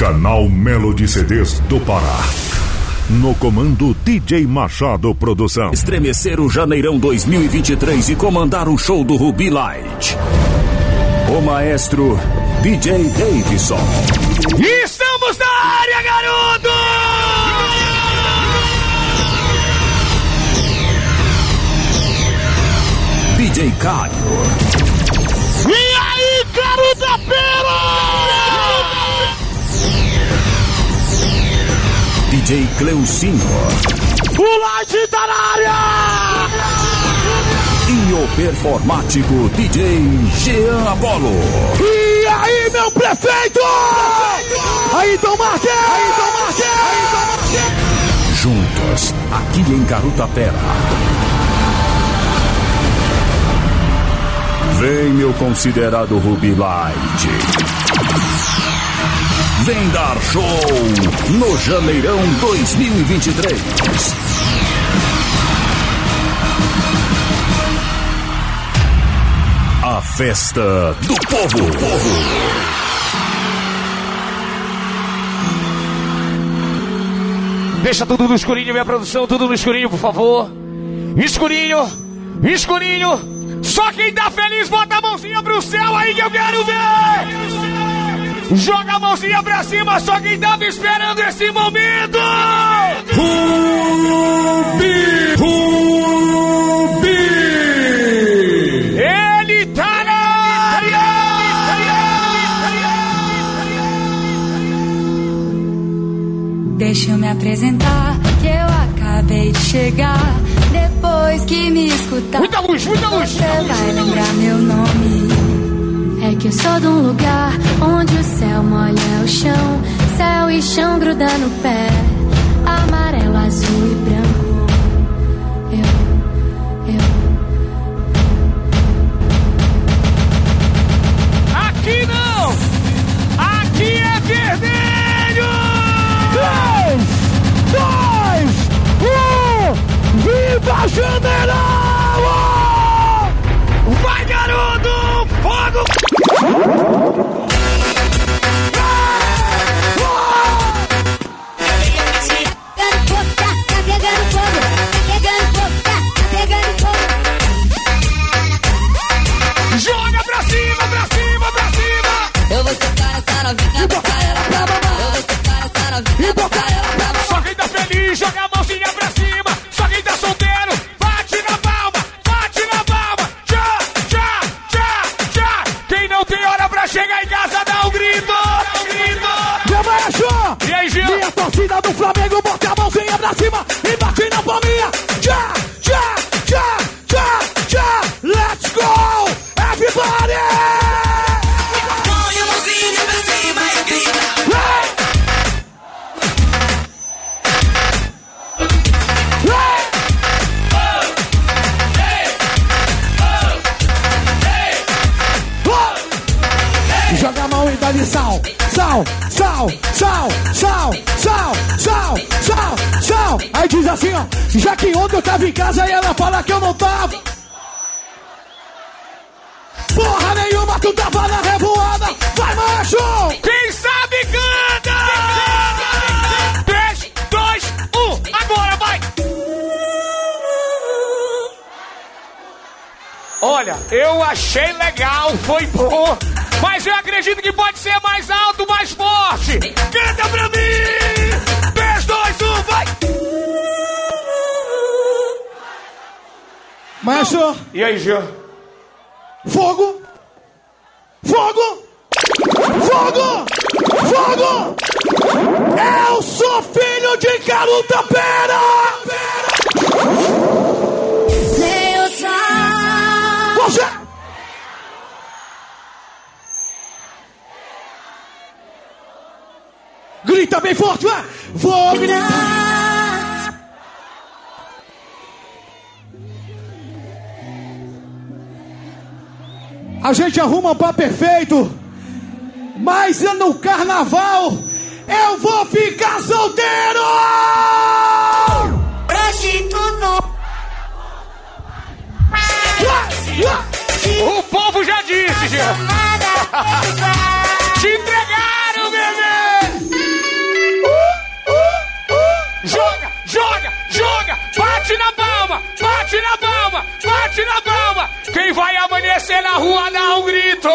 Canal Melody CDs do Pará. No comando DJ Machado Produção. Estremecer o Janeirão 2023 e comandar o show do Ruby Light. O maestro DJ Davidson. Estamos na área, garoto! DJ Caio. E aí, garota pera! DJ Cleucinho. O Light tá na área! E o performático DJ Jean Apolo. E aí, meu prefeito! Aí, Dom Marte! Aí, Dom Marte! Aí, Dom! Juntos, aqui em Carutapera. Vem, meu considerado Ruby Light. Vem dar show no Janeirão 2023. A festa do povo. Deixa tudo no escurinho, minha produção, tudo no escurinho, por favor. Escurinho, escurinho. Só quem tá feliz, bota a mãozinha pro céu aí que eu quero ver. Joga a mãozinha pra cima, só quem tava esperando esse momento. Rubi, Rubi. Ele tá na Deixa eu me apresentar, que eu acabei de chegar. Depois que me escutar, Muita luz, muita luz. você vai lembrar meu nome. É que sou de um lugar onde o céu molha o chão, céu e chão grudando no pé, amarelo, azul e branco. Eu, eu. Aqui não! Aqui é vermelho! 3, 2, 1, viva Janeirão! Thank you. E aí, Gil? arruma um perfeito. Mas no carnaval eu vou ficar solteiro! Prostituto! O povo já disse. Te entregaram, bebê! Joga, joga, joga! Bate na palma! Bate na palma! Bate na palma! Quem vai amar? Pela rua, dá um grito.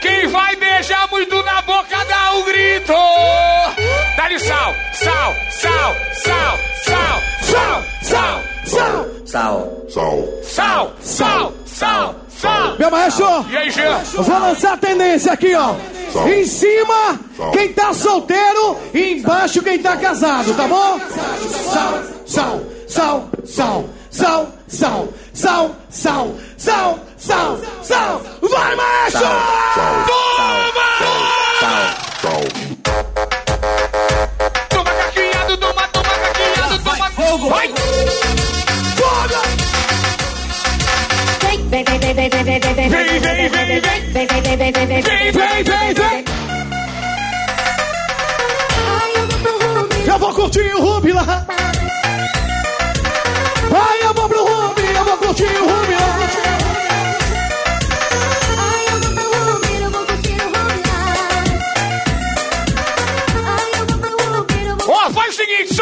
Quem vai beijar muito na boca, dá um grito. Dá-lhe sal, sal, sal, sal, sal, sal, sal, Sal! Sal. Sal. sal, sal, sal, sal. Meu maestro, E aí, Jean? vou lançar a tendência aqui, ó. Sal. Em cima, Sal. quem tá solteiro, e embaixo, quem tá casado, tá bom? Sal, sal, sal, sal, sal, sal, sal, sal, sal, sal, sal. Vai, maestro! Sal. Toma caquinhado, toma, toma caquinhado, toma. Fogo! Vai! Foga! Vem, vem, vem, vem, vem, vem, vem, vem, vem, Vem, vem, vem, vem. vem, vem, vem, vem, vem, vem. Vem, Vem, vem, vem! Ai, eu vou curtir o Ruby lá. Ai, eu vou pro Ruby, eu vou curtir o Ruby lá.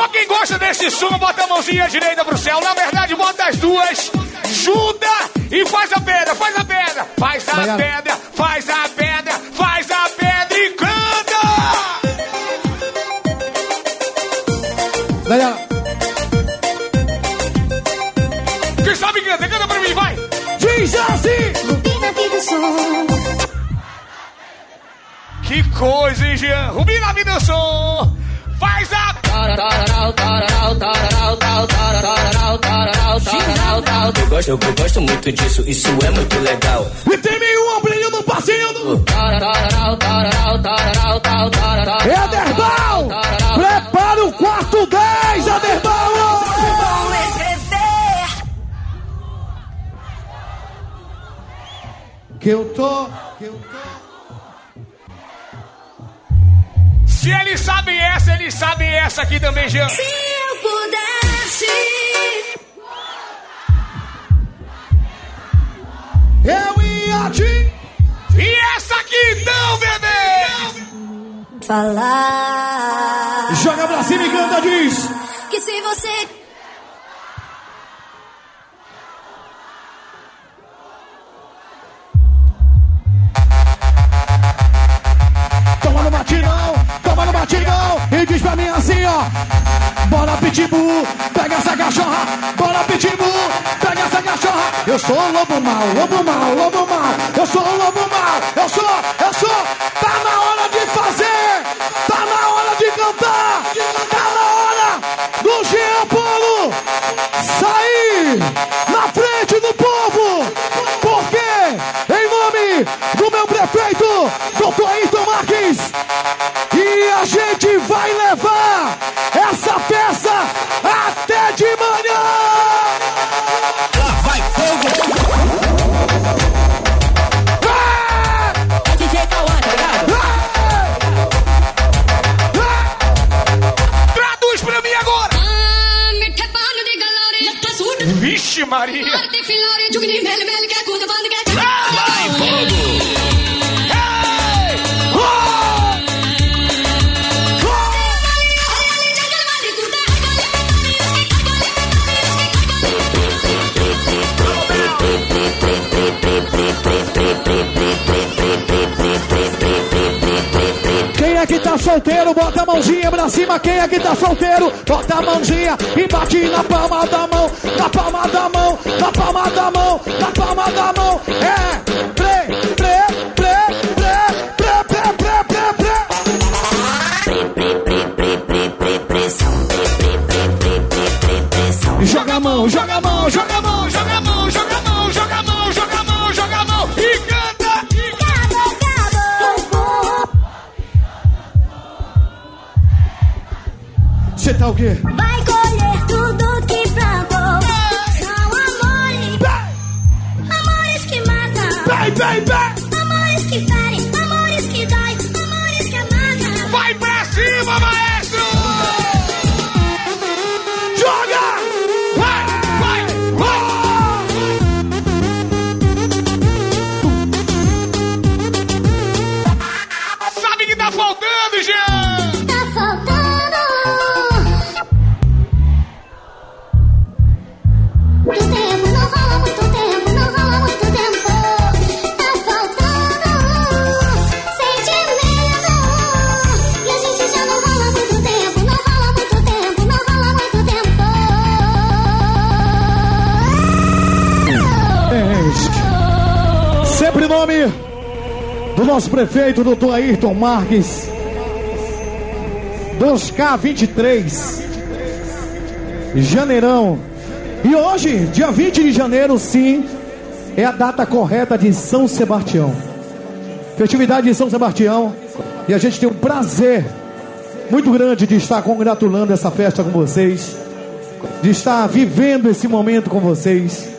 Só quem gosta desse som, bota a mãozinha direita pro céu. Na verdade, bota as duas, junta e faz a pedra, faz a pedra. Faz a Obrigado. pedra, faz a pedra, faz a pedra e canta! Daniela, Quem sabe canta, canta pra mim, vai! diz assim. Rubi na vida som. Que coisa, hein, Jean? Rubi na vida som! Faz a... Eu gosto, eu gosto muito disso, isso é muito legal. E tem um ombrinho no passinho do... É Aderbal! Prepara o quarto 10, Aderbal! Que eu tô... Que eu tô... Se eles sabem essa, eles sabem essa aqui também, Jean. Se eu pudesse. Eu ia te... E essa aqui então, bebê! Falar. Joga pra cima e canta, diz... Que se você. Toma no batidão, toma no batidão E diz pra mim assim, ó. Bora pitbull, pega essa cachorra. Bora pitbull, pega essa cachorra. Eu sou lobo mal, lobo mal, lobo mal bota a mãozinha pra cima. Quem é que tá solteiro, bota a mãozinha e bate na palma da mão, na palma da mão, na palma da mão, na palma da mão. É, pre, pre, pre, pre, pre, pre, pre, pre, pre. Joga a mão, joga a mão, joga Okay. Do nosso prefeito, doutor Ayrton Marques. 2K23. Janeirão. E hoje, dia 20 de janeiro, sim, é a data correta de São Sebastião. Festividade de São Sebastião. E a gente tem um prazer muito grande de estar congratulando essa festa com vocês. De estar vivendo esse momento com vocês.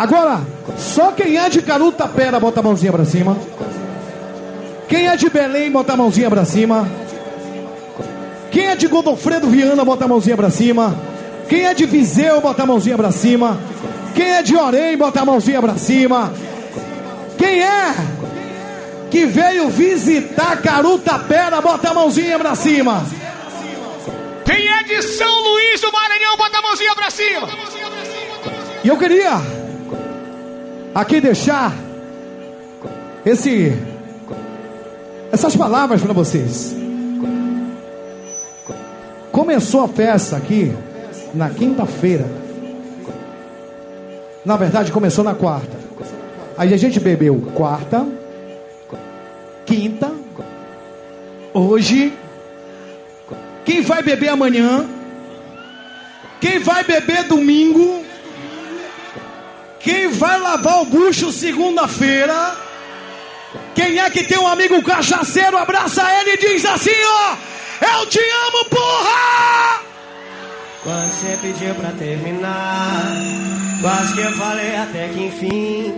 Agora, só quem é de Carutapera bota a mãozinha pra cima. Quem é de Belém bota a mãozinha pra cima. Quem é de Godofredo Viana bota a mãozinha pra cima. Quem é de Viseu bota a mãozinha pra cima. Quem é de Orem bota a mãozinha pra cima. Quem é que veio visitar Carutapera bota a mãozinha pra cima. Quem é de São Luís do Maranhão, bota a mãozinha pra cima. E eu queria aqui deixar esse essas palavras para vocês. Começou a festa aqui na quinta-feira. Na verdade, começou na quarta. Aí a gente bebeu quarta, quinta, hoje. Quem vai beber amanhã? Quem vai beber domingo? Quem vai lavar o bucho segunda-feira? Quem é que tem um amigo cachaceiro? Abraça ele e diz assim: ó, eu te amo, porra! Quando você pediu pra terminar, quase que eu falei até que enfim.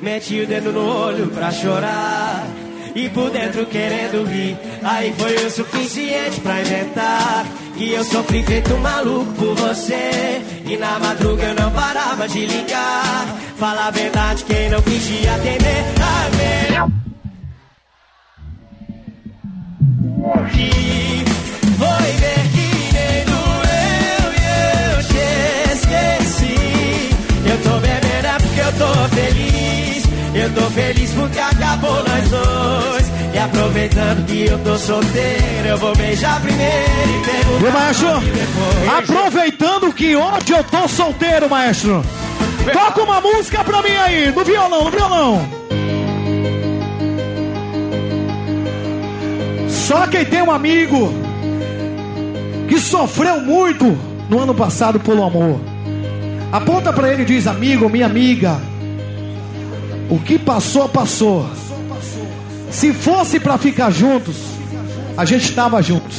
Meti o dedo no olho pra chorar. E por dentro querendo rir. Aí foi o suficiente pra inventar. Que eu sofri feito um maluco por você. E na madruga eu não parava de ligar. Fala a verdade, quem não te atender. Amém. Que foi ver que nem doeu e eu te esqueci. Eu tô bebendo é porque eu tô feliz. Eu tô feliz porque acabou nós dois. E aproveitando que eu tô solteiro, eu vou beijar primeiro e perguntar. Ô, maestro, aproveitando que hoje eu tô solteiro, maestro. Toca uma música pra mim aí, no violão, no violão. Só quem tem um amigo que sofreu muito no ano passado pelo amor. Aponta pra ele e diz: Amigo, minha amiga, o que passou, passou. Se fosse pra ficar juntos, a gente estava juntos.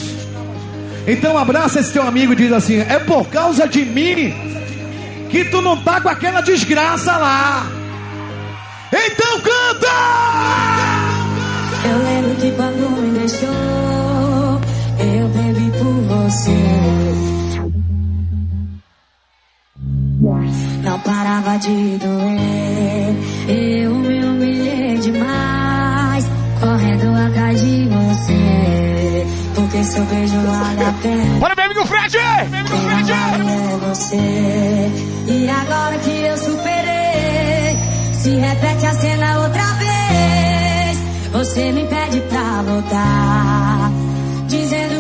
Então abraça esse teu amigo e diz assim: É por causa de mim que tu não tá com aquela desgraça lá. Então canta! Eu lembro que quando me deixou, eu bebi por você. Não parava de doer, eu me humilhei demais, de você. Porque seu beijo vale a pena. Bora, meu amigo Fred! Meu amigo Fred! é você. E agora que eu superei, se repete a cena outra vez. Você me pede pra voltar, dizendo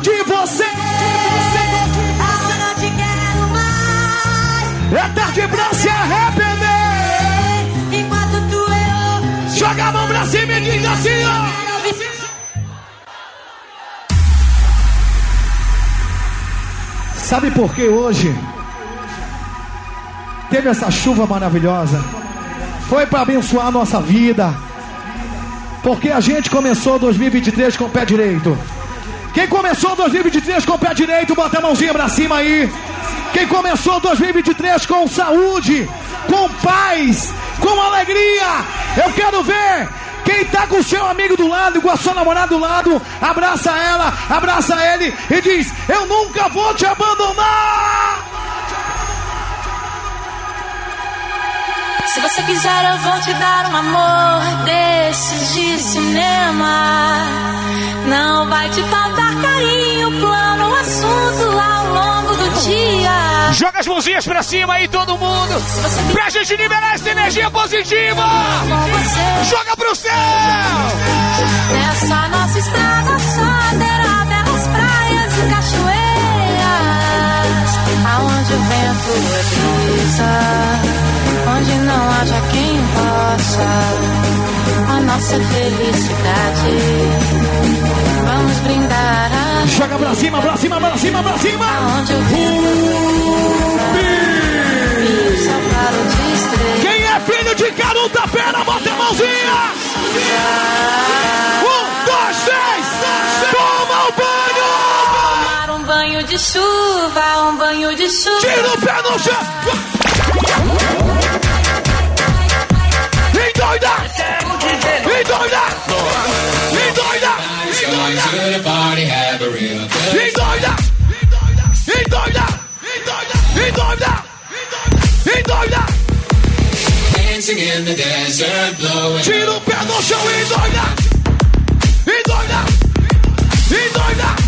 de você. amor não te quero mais. É tarde pra se arrepender. Enquanto tu eu Joga a mão pra cima e diz assim, ó. Sabe por que hoje teve essa chuva maravilhosa? Foi para abençoar a nossa vida. Porque a gente começou 2023 com o pé direito. Quem começou 2023 com o pé direito, bota a mãozinha pra cima aí. Quem começou 2023 com saúde, com paz, com alegria, eu quero ver quem tá com o seu amigo do lado, com a sua namorada do lado, abraça ela, abraça ele e diz: Eu nunca vou te abandonar. Se você quiser, eu vou te dar um amor desses de cinema. Não vai te faltar carinho, plano, assunto ao longo do dia. Joga as mãozinhas pra cima aí, todo mundo. Pra gente liberar essa energia positiva. Joga pro céu. Nessa nossa estrada só terá belas praias e cachoeiras. Aonde o vento é brisa, onde não haja quem possa. A nossa felicidade Vamos brindar Joga pra cima, pra cima, pra cima, pra cima. onde o destreza. Quem é filho de Caruta Pena, bota a mãozinha. Um, dois, três. Toma o banho. Tomar um banho de chuva, um banho de chuva. Tira o pé no chão. Endoida. Endoida. Endoida. doida. Dancing in the desert, blowing. Tira o pé no chão e doida. E doida. E doida.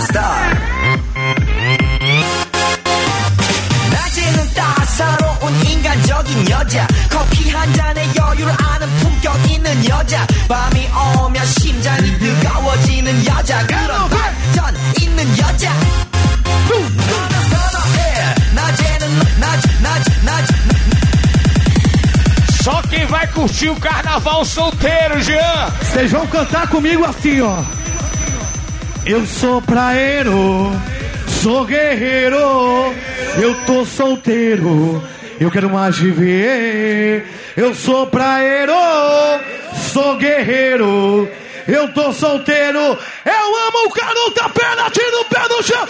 Style. 낮에는 따사로운 인간적인 여자. 커피 한 잔에 여유를 아는 품격 있는 여자. 밤이 오면 심장이 뜨거워지는 여자. 그런 반전 있는 여자. 낮에는 낮낮낮. Só quem vai curtir o carnaval solteiro. Vocês vão cantar comigo assim, ó. Eu sou praeiro, sou guerreiro, eu tô solteiro, eu quero mais viver. Eu sou praeiro, sou guerreiro, eu tô solteiro, eu amo o canuta, pena, tira o pé no chão.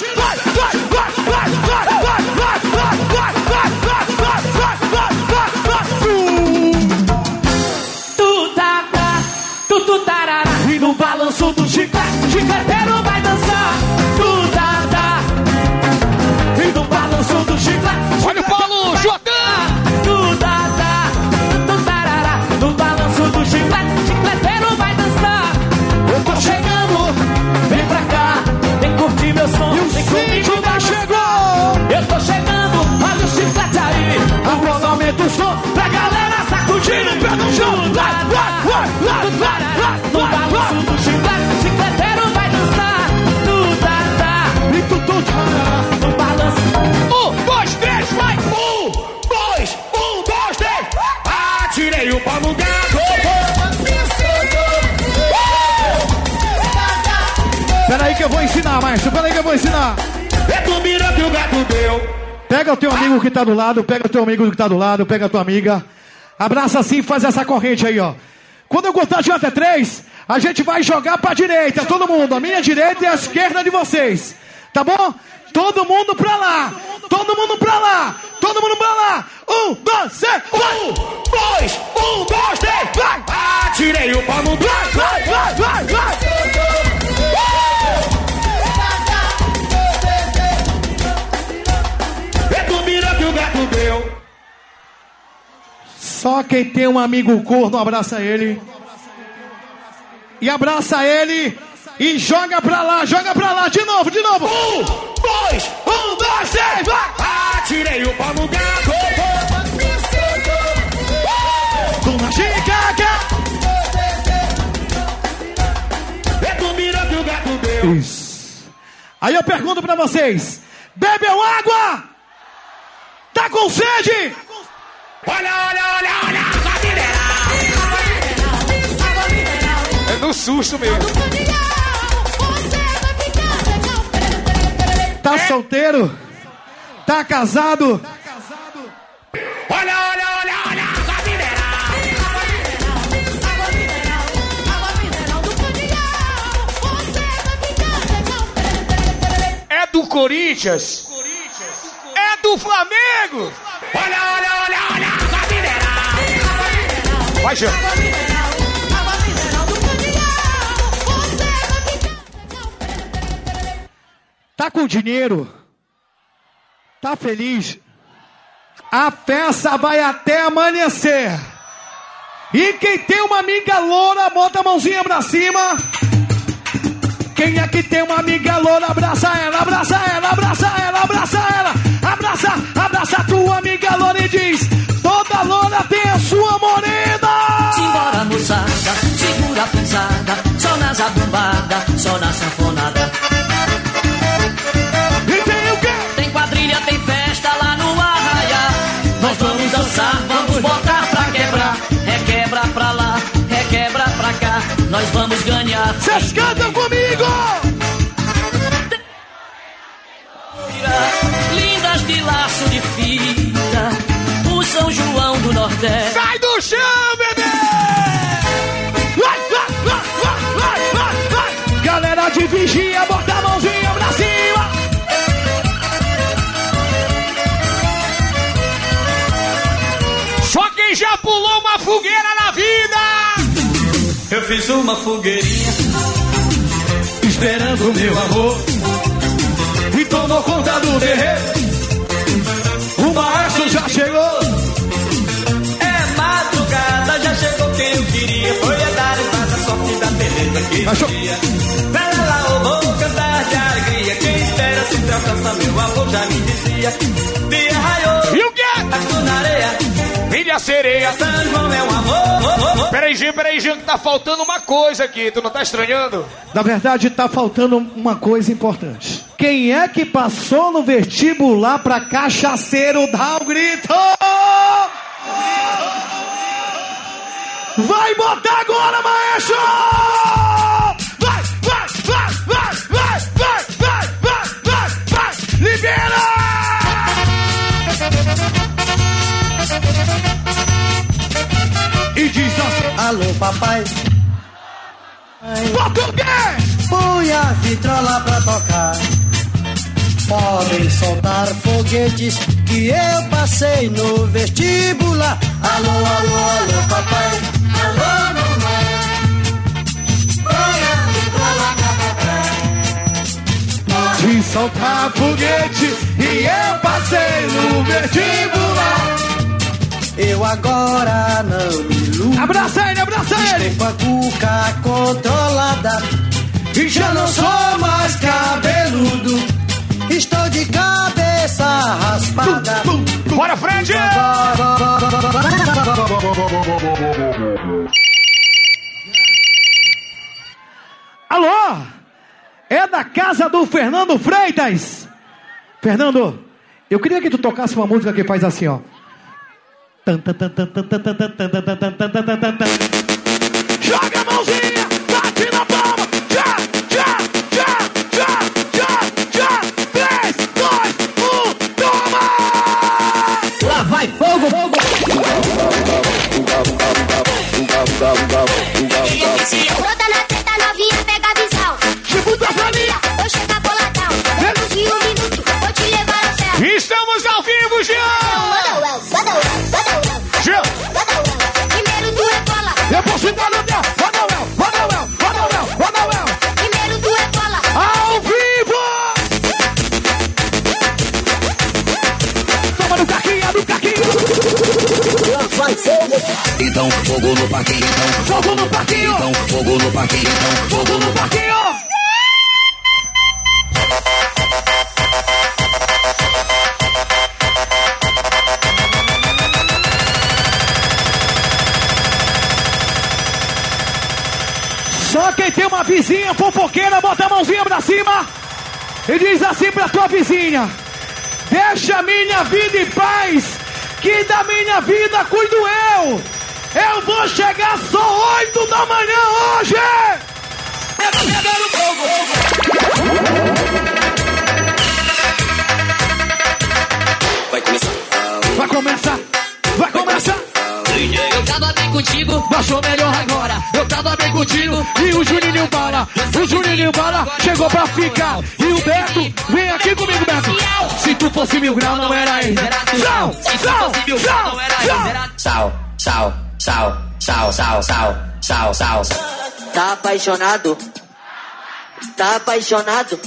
Ensinar, maestro. Peraí que eu vou ensinar. É tu mira que o gato deu. Pega o teu amigo que tá do lado, pega o teu amigo que tá do lado, pega a tua amiga. Abraça assim e faz essa corrente aí, ó. Quando eu contar de até três, a gente vai jogar pra direita, todo mundo. A minha direita e a esquerda de vocês. Tá bom? Todo mundo pra lá. Todo mundo pra lá. Todo mundo pra lá. Um, dois, três, vai. Um, dois, um, dois, três, vai. Atirei o pau no vai, vai, vai, vai, vai. Só quem tem um amigo corno abraça ele. E abraça ele. E joga pra lá, joga pra lá, de novo, de novo. Um, dois, um, dois, três, vai! Atirei o pau no gato. Toma chicaca! É tu mira que o gato deu. Isso. Aí eu pergunto pra vocês: bebeu água? Tá com sede? Olha, olha, olha, olha! Água mineral! Água mineral! Água mineral! É do susto mesmo. Tá é. solteiro? Tá casado? Olha, olha, olha, olha! Água mineral! Água mineral! Água mineral! do Você É do Corinthians? É do Flamengo? Olha, olha! Jean. Tá com dinheiro? Tá feliz? A festa vai até amanhecer. E quem tem uma amiga loura, bota a mãozinha pra cima. Quem é que tem uma amiga loura, abraça ela, abraça ela, abraça ela, abraça ela. Abraça, abraça a tua amiga loura e diz: Toda loura tem a sua morena. Moçada, segura a pisada, só na zabumbada, só na sanfonada. E tem o quê? Tem quadrilha, tem festa lá no arraia. Nós vamos dançar, vamos botar pra quebrar. Requebra pra lá, requebra pra cá. Nós vamos ganhar. Vocês cantam comigo! Lindas de laço de fita, o São João do Nordeste. Sai do chão, bebê! Vigia, bota a mãozinha pra cima. Só quem já pulou uma fogueira na vida! Eu fiz uma fogueirinha Esperando o meu amor E tomou conta do terreiro. O maestro já chegou. É madrugada, já chegou quem eu queria Foi a dar em paz a sorte da beleza que Achou? dia meu amor já me dizia Dia raiou, E o quê? casco na areia Filha sereia. São João é um amor Peraí, Jean, peraí, Jean, que tá faltando uma coisa aqui. Tu não tá estranhando? Na verdade, tá faltando uma coisa importante. Quem é que passou no vestibular pra cachaceiro? Dá um grito! Vai botar agora, maestro! Alô, papai, bota o quê? põe a vitrola pra tocar. Podem soltar foguetes que eu passei no vestibular. Alô, alô, alô, papai. Alô, mamãe. Põe a vitrola pra tocar. De soltar foguete e eu passei no vestibular. Eu agora não me iludo. Abraça ele, abraça ele! Estou com a cuca controlada. E já não sou mais cabeludo. Estou de cabeça raspada. Bora, Fred! Alô? É da casa do Fernando Freitas. Fernando, eu queria que tu tocasse uma música que faz assim, ó. Joga a mãozinha, roda o El, roda o El. primeiro tu rebola. Ao vivo! Toma no caquinho. Vai fogo. Então fogo no parquinho, então Fogo no parquinho. então fogo no parquinho, então fogo no parquinho. Vizinha fofoqueira, bota a mãozinha pra cima e diz assim pra tua vizinha: Deixa minha vida em paz, que da minha vida cuido eu. Eu vou chegar só oito da manhã hoje. É. Vai começar. Vai começar, vai começar. Eu tava bem contigo, Mas sou melhor agora. Eu tava bem contigo e o Juninho Bala. O Juninho Bala chegou pra ficar. E o Beto, vem aqui comigo, Beto. Se tu fosse mil grau, não era ele. Tchau, tchau, tchau, tchau. Sal, sal, sal, sal, sal, sal, sal, sal. Tá apaixonado? Tá apaixonado?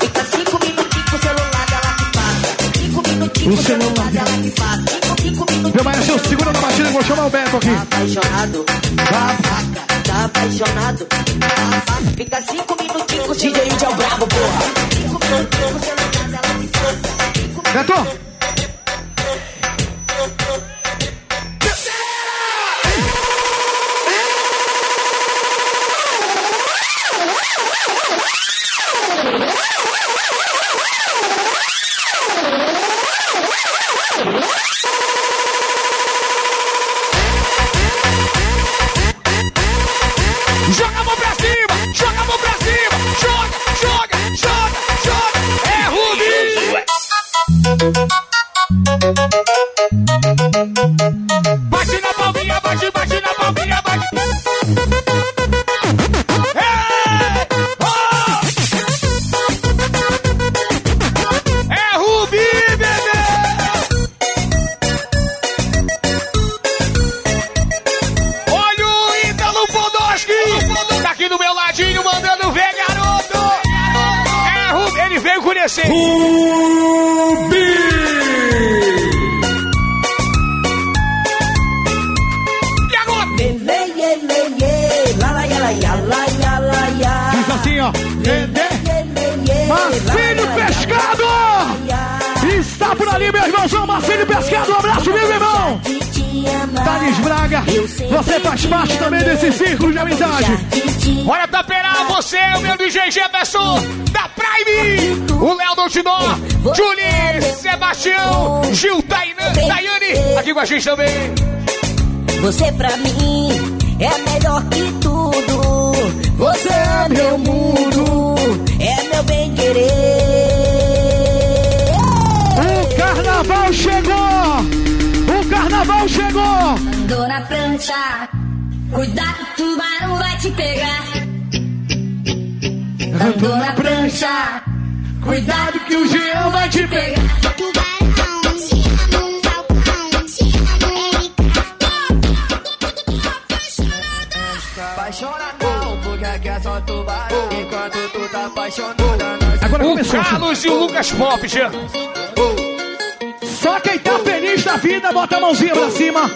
Fica cinco minutinhos com o celular dela que passa. Cinco minutinhos O celular dela que passa. Meu maestro, segura na batida, vou chamar o Beto aqui. Tá apaixonado? Tá, tá apaixonado? Fica cinco minutinhos. DJ é o brabo, porra. Cinco minutinhos com o celular dela que passa. Beto, DJ Jefferson, da Prime! O Léo Doutinó, Julie, Sebastião, Gil, Tainan, Daiane, aqui com a gente também! Você pra mim é melhor que tudo. Você é meu mundo, é meu bem querer. O carnaval chegou! O carnaval chegou! Andou na prancha, cuidado, o tubarão vai te pegar. Andou na prancha, cuidado que o Jean vai te pegar. Apaixonadão, porque aqui é só tubarão. Enquanto tu tá Agora começou. Carlos e o Lucas Pop, Jean. Só quem tá feliz na vida, bota a mãozinha pra cima.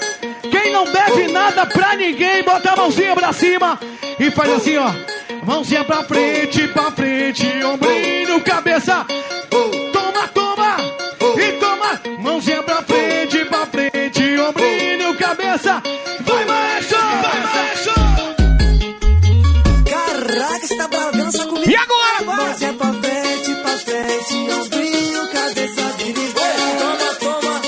Quem não deve nada pra ninguém, bota a mãozinha pra cima. E faz assim, ó. Mãozinha pra frente, pra frente, ombrinho, cabeça. Toma, toma, e toma. Mãozinha pra frente, pra frente, ombrinho, cabeça. Vai, maestro, vai, maestro. Caraca, você tá balança comigo. E agora? Mãozinha pra frente, pra frente, ombrinho, cabeça. Toma, toma,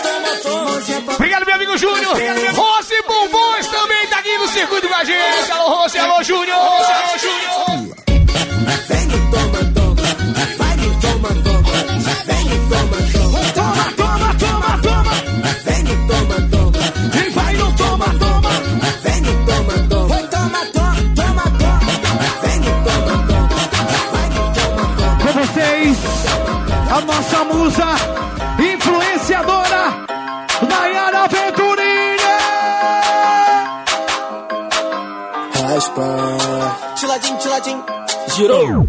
toma, toma. Mãozinha pra Obrigado, meu amigo Júnior. Rose Bombons também tá aqui no circuito com a gente. Alô. Rose, alô, Júnior. Musa influenciadora, Nayara Venturini. Raspa, tiladinho, tiladinho, girou.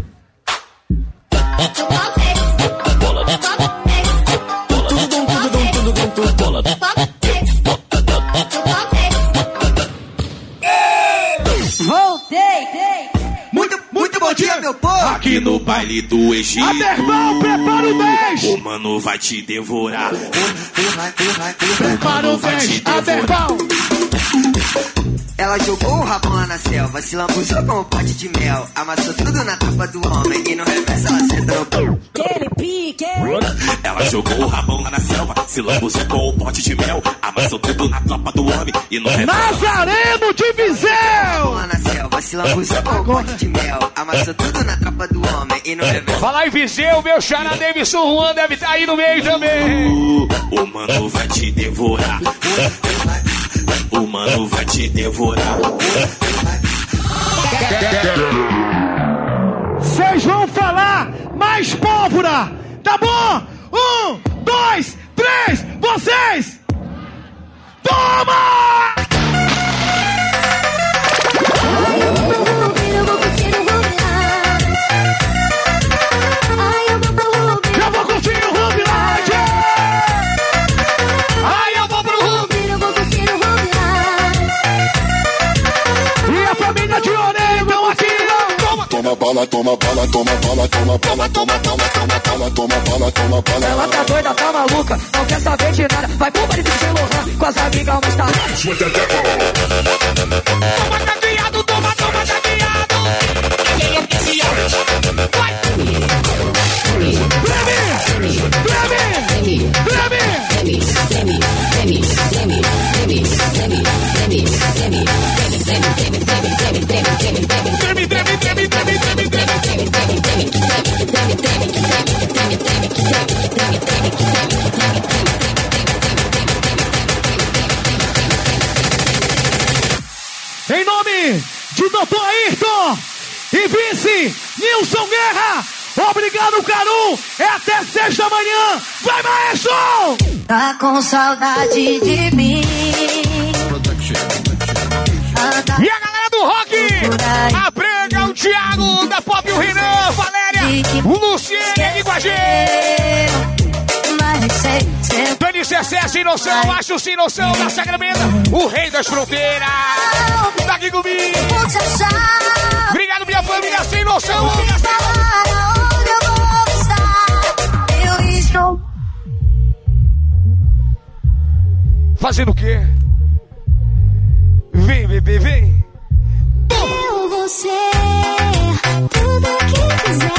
Do Egito. Abermão, prepara o 10. O mano vai te devorar. Prepara o 10. Abermão. Ela jogou o rabão lá na selva, se lambuzou com um pote de mel. Amassou tudo na tapa do homem e no reverso ela pão. Aquele pique, Ela jogou o rabão lá na selva, se lambuzou com o pote de mel, amassou tudo na tropa do homem e no reverso. Nazareno de Viseu. Lambuzou com um pote de mel. Amassou tudo na tropa do homem e no reverso. Fala em Viseu, meu xará Davidson Juan deve estar aí no meio também. O mano vai te devorar. te devorar. Vocês vão falar mais pólvora, tá bom? Um, dois, três, vocês! Toma! Toma! Toma bala, toma bala, toma bala, toma bala, toma bala, toma bala, toma bala, toma bala. Ela tá doida, tá maluca, não quer saber de nada. Vai pro baile de Laurent com as amigas mais tarde. Toma toma, toma. Em nome de Doutor Ayrton e vice Nilson Guerra, obrigado, Caru. É até sexta manhã. Vai, maestro! Tá com saudade de mim. E a galera do rock, a Brega, o Thiago, da Pop, o Renan, a Valéria, o Luciene aqui com a gente. Dani Cessé, sem noção, acho sem noção, da Sacramento, o rei das fronteiras. Tá aqui comigo. Obrigado, minha família, sem noção. Fazendo o quê? Vem, bebê, vem. Eu vou ser tudo que quiser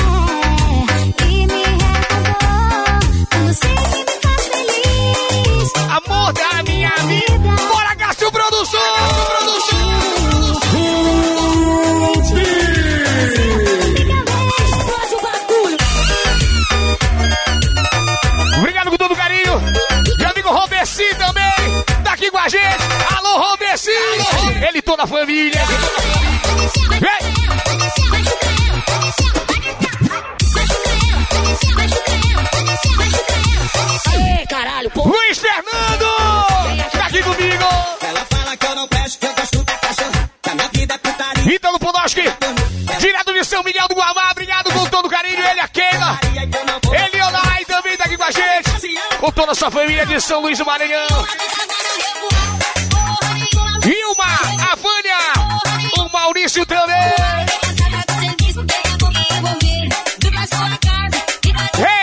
Ele toda a família. Vem. Aê, caralho, pô. Luiz Fernando. Tá aqui comigo. Ela fala que eu não presto, que eu gosto da cachorra. Que a minha vida é putaria. Ítalo Podolski. Direto de São Miguel do Guamá. Obrigado com todo carinho. Ele, a Keila. Ele, Olá, e também tá aqui com a gente. Com toda a sua família de São Luís do Maranhão. A Vânia. O Maurício também.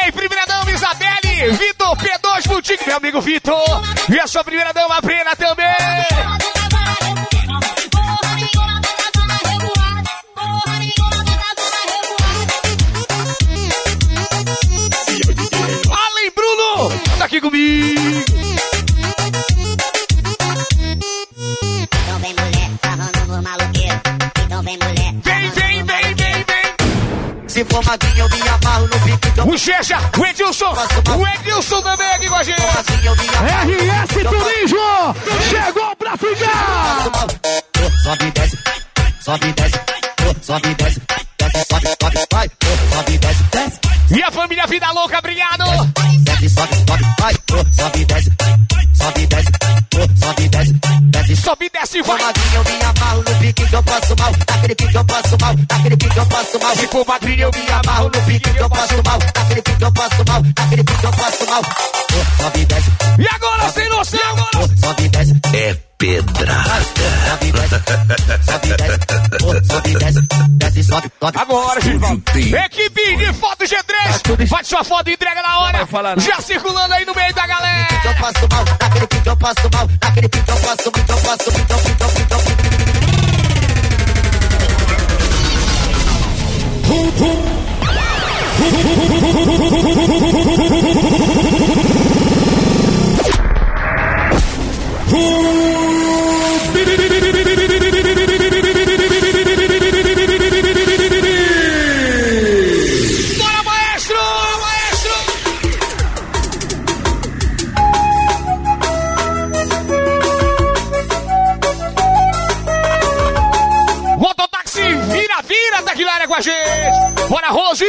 Ei, primeira dama Isabelle, Vitor P2 Boutique, meu amigo Vitor. E a sua primeira dama Brena também. Além Bruno, tá aqui comigo. Magrinho, eu me amarro no pique. que eu- O o Edilson, o Edilson também aqui com a gente. RS Turismo chegou pra ficar! Sobe e desce, sobe e desce, sobe e desce, sobe, sobe, vai, sobe e desce, desce, E a família Vida Louca, obrigado. desce, sobe, sobe, vai, sobe desce, sobe desce, sobe desce, sobe e desce, vai. eu me amarro no pique que eu passo mal, naquele pique que eu passo mal, naquele pique que eu passo mal. Se for magrinho, eu me amarro no pique que eu passo mal, naquele pique que eu passo mal, naquele pique que eu passo mal. Sobe e desce, E agora, sem noção, agora. sobe e desce. É pedrada. Sobe e desce, sobe e desce, sobe e desce, desce, sobe, sobe. Agora, Gival. Equipe de foto G3. Faz sua foto e entrega na hora. Já circulando aí no meio da galera. Eu passo mal, naquele que eu passo que eu passo, eu passo, pique que eu, pique com a gente. Bora, Rose!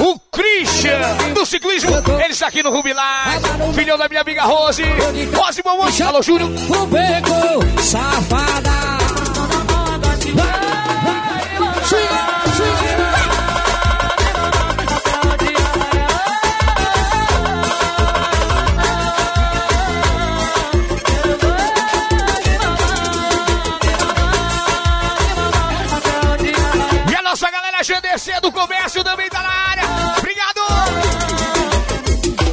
O Christian do ciclismo, ele está aqui no Rubilar. Filhão da minha amiga Rose. Rose Bombom. Alô, Júlio. O beco, safada. GDC do comércio também tá na área. Obrigado!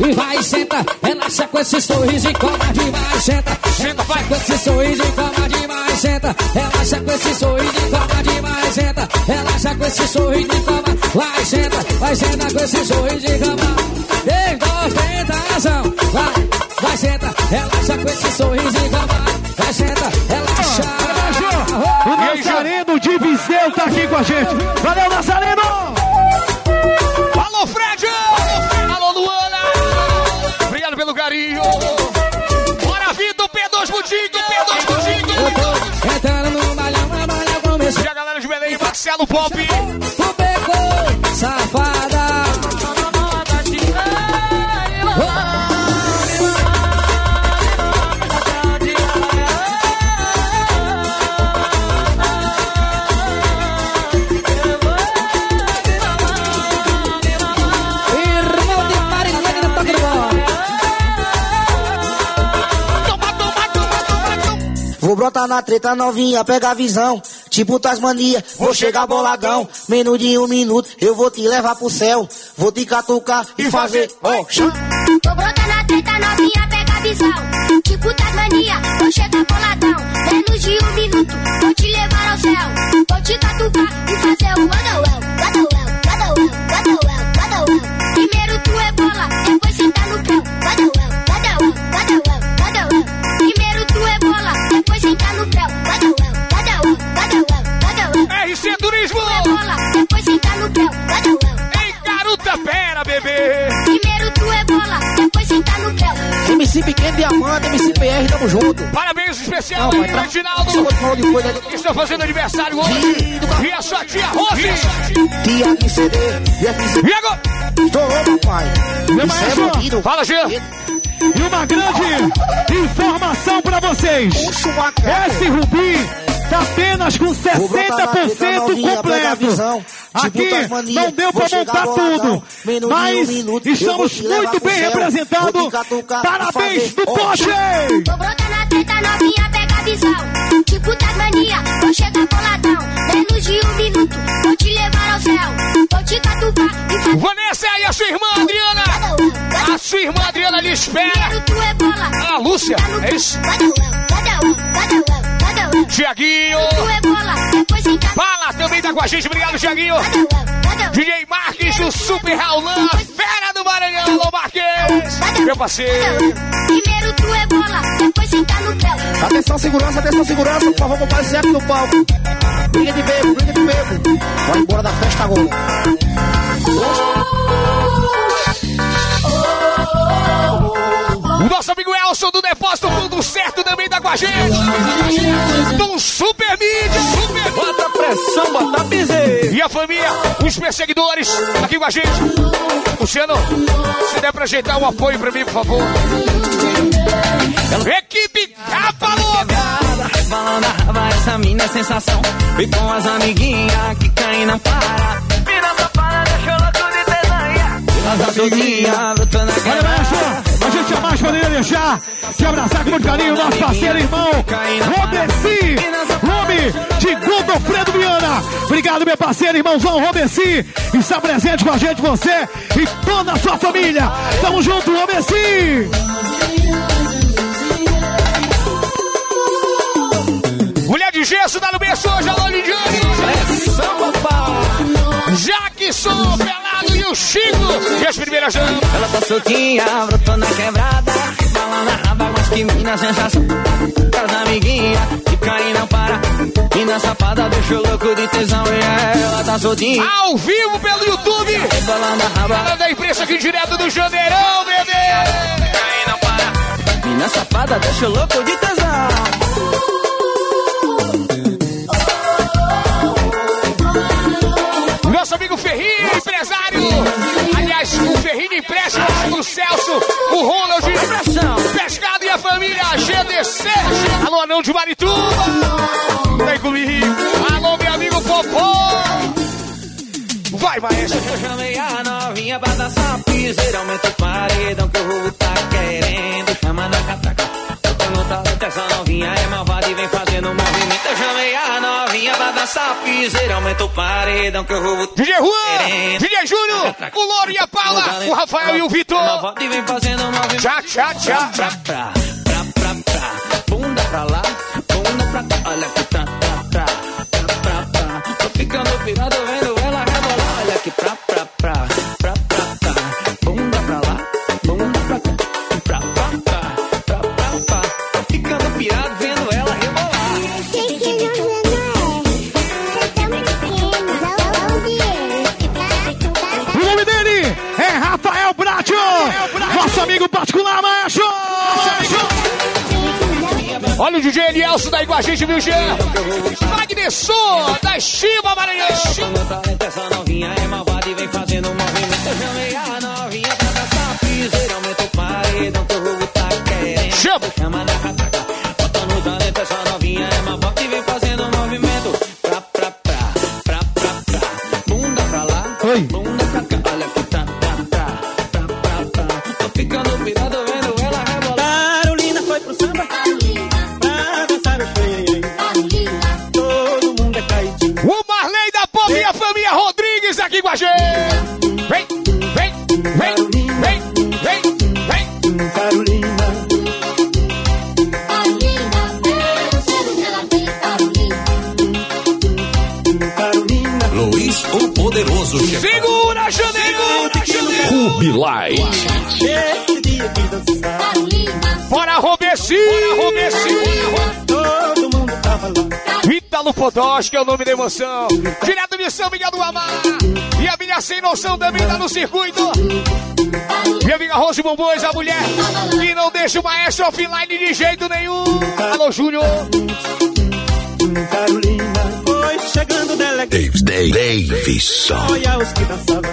E vai, senta, relaxa com esse sorriso e coma demais, senta. Senta, vai. Com esse sorriso e coma demais, senta. Relaxa com esse sorriso e coma demais, senta. Relaxa com esse sorriso e coma. Vai, senta, vai, senta com esse sorriso e coma. Três, dois, tentação. Vai, vai, senta, relaxa com esse sorriso e coma. Vai, senta, relaxa. O Nazareno de Viseu tá aqui com a gente. Valeu, Nazareno! Alô, Fred! Alô, Luana! Obrigado pelo carinho! Bora, Vitor! P2 Budinho! P2 Budinho! Entrando no malhão, no malhão começou. E a galera de Belém, Marcelo Pop! O beco, safada. Na treta novinha, pega a visão. Tipo Tasmania, vou chegar boladão. Menos de um minuto, eu vou te levar pro céu. Vou te catucar e fazer, ó, chá. Vou brotar na treta novinha, pega a visão. Tipo Tasmania, vou chegar boladão. Menos de um minuto, vou te levar ao céu. Vou te catucar e fazer o Wadawel, bebê! Primeiro tu é bola, depois senta no pé. MC Pequeno Diamante, MC PR, tamo junto. Parabéns especial Não, pra- Reginaldo! Só vou te falar de coisa aí. que Está fazendo aniversário hoje! E a sua tia Rose! Tia ICD. E agora? Estou louco, papai. Meu é maestro. Fala, Gê! E uma grande informação pra vocês. Esse Rubi tá apenas com Vou botar na treta 60% novinha, pega a completo. Tipo Aqui não deu pra montar tudo, um mas estamos muito bem representados. Parabéns do Porsche! Vou brotar na treta novinha, pega a visão. Tipo Tasmania, vou chegar boladão. Menos de um minuto, vou te levar ao céu. Vou te catucar e. Vanessa e a sua irmã Adriana! A sua irmã Adriana lhe espera! É bola. Ah, Lúcia, no é isso? Wadawel, wadawel. Tiaguinho! Tu é senta no Fala, também tá com a gente, obrigado, Tiaguinho! DJ Marques do Super Raulão, a fera do Maranhão, alô Marques! Meu parceiro! Primeiro tu é bola, depois senta no pé. Atenção, segurança, atenção, segurança. Por favor, comparecer aqui no palco. Briga de bebo, briga de bebo. Vai embora da festa agora. O nosso amigo Elson do Depósito Tudo Certo também tá com a gente! Do Super Mídia! Super Bota pressão, bota piseiro. E a família, os perseguidores, aqui com a gente. Luciano, se der pra ajeitar um apoio pra mim, por favor. Equipe Capa Louca! Balanava essa mina é sensação. Fui com as amiguinhas que caem na para. Mina safada, deixou louco de desanha. As amiguinhas, maestro, a jamais poderia deixar de abraçar com muito carinho o nosso parceiro e irmão Robeci, nome de Godofredo Viana. Obrigado, meu parceiro, irmãozão Robeci, está presente com a gente, você e toda a sua família. Tamo junto, Robeci. Mulher de gesso, dá no berço hoje, alô Lidiane! Pressão, papai. Pelado e o Chico! E as primeiras damas. Ela tá soltinha, brotou na quebrada. Balando a água, mas que mina sensação. Das amiguinhas, que caem não para. Mina safada, deixou louco de tesão. E ela tá soltinha. Ao vivo pelo YouTube! Balando a água, Fala da imprensa aqui direto do Janeirão, bebê! caem não para. Mina safada, deixou louco de tesão. Nosso amigo Ferrinho, empresário. Aliás, o Ferrinho empréstimo o Celso, o Ronald, Pescado e a família GDC. Alô, anão de Marituba. Vem comigo. Alô, meu amigo Popó. Vai, maestro. Eu chamei a novinha pra dançar piseira. Aumenta o paredão que o roubo tá querendo. Chama na cataca. Eu tô no talento, essa novinha é malvada e vem fazendo movimento. Eu chamei a novinha pra dançar piseira. Aumenta o paredão que roubo tá DJ Juan, DJ Júnior, o Louro e a Paula, o Rafael e o Vitor. Tchá, tchá, tchá. Pra, pra, pra, pra, pra. Bunda pra lá, bunda pra cá. Olha que pra, pra, pra, pra, pra, pra. Tô ficando pirado vendo ela rebolar. Olha que pra, pra, Olha o DJ Elielso daí com a gente, viu, Jean? Magnesson, da Chiba Maranhão. Essa novinha é malvada e vem fazendo movimento. Eu chamei a novinha pra dançar piseira. Aumenta o paredão que o tá querendo. Chama. Chama na Ítalo Podós, que é o nome da emoção. Direto de São Miguel do Amar. E a minha sem noção também tá no circuito. Minha amiga Rose Bombons, a mulher que não deixa o maestro offline de jeito nenhum. Alô, Júnior. Carolina. Foi chegando o delegado. Davis Davidson. Olha os que dançavam.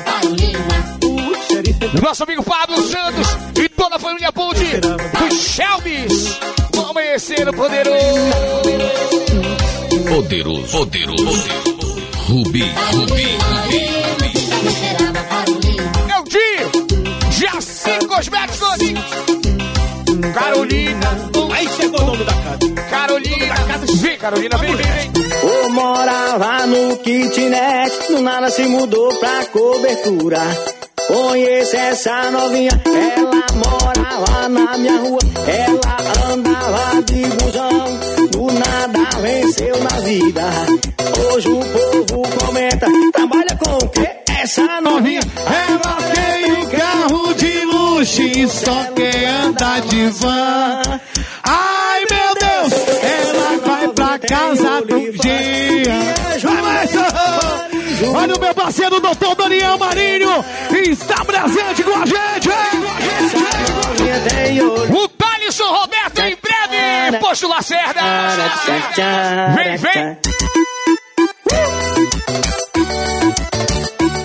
O xerife Nosso amigo Pablo Santos e toda a família Ponte dos Shelbys. Vão amanhecer o poderoso. Poderoso. Poderoso. Rubi, Rubi, Rubi. É o Di. Jaci Cosméticos. Carolina. Aí chegou o nome da casa. Carolina. Vem, Carolina, vem, vem, vem. Eu morava no kitnet, do nada se mudou pra cobertura. Conheço essa novinha, ela morava na minha rua, ela vida. Hoje o povo comenta, trabalha com o quê? Essa novinha, Ela tem um carro de luxo e só quer andar de van. Ai, meu Deus, ela vai pra casa do dia. Vai! Olha o meu parceiro, doutor Daniel Marinho, está presente com a gente. O Posto Lacerda. Vem, vem.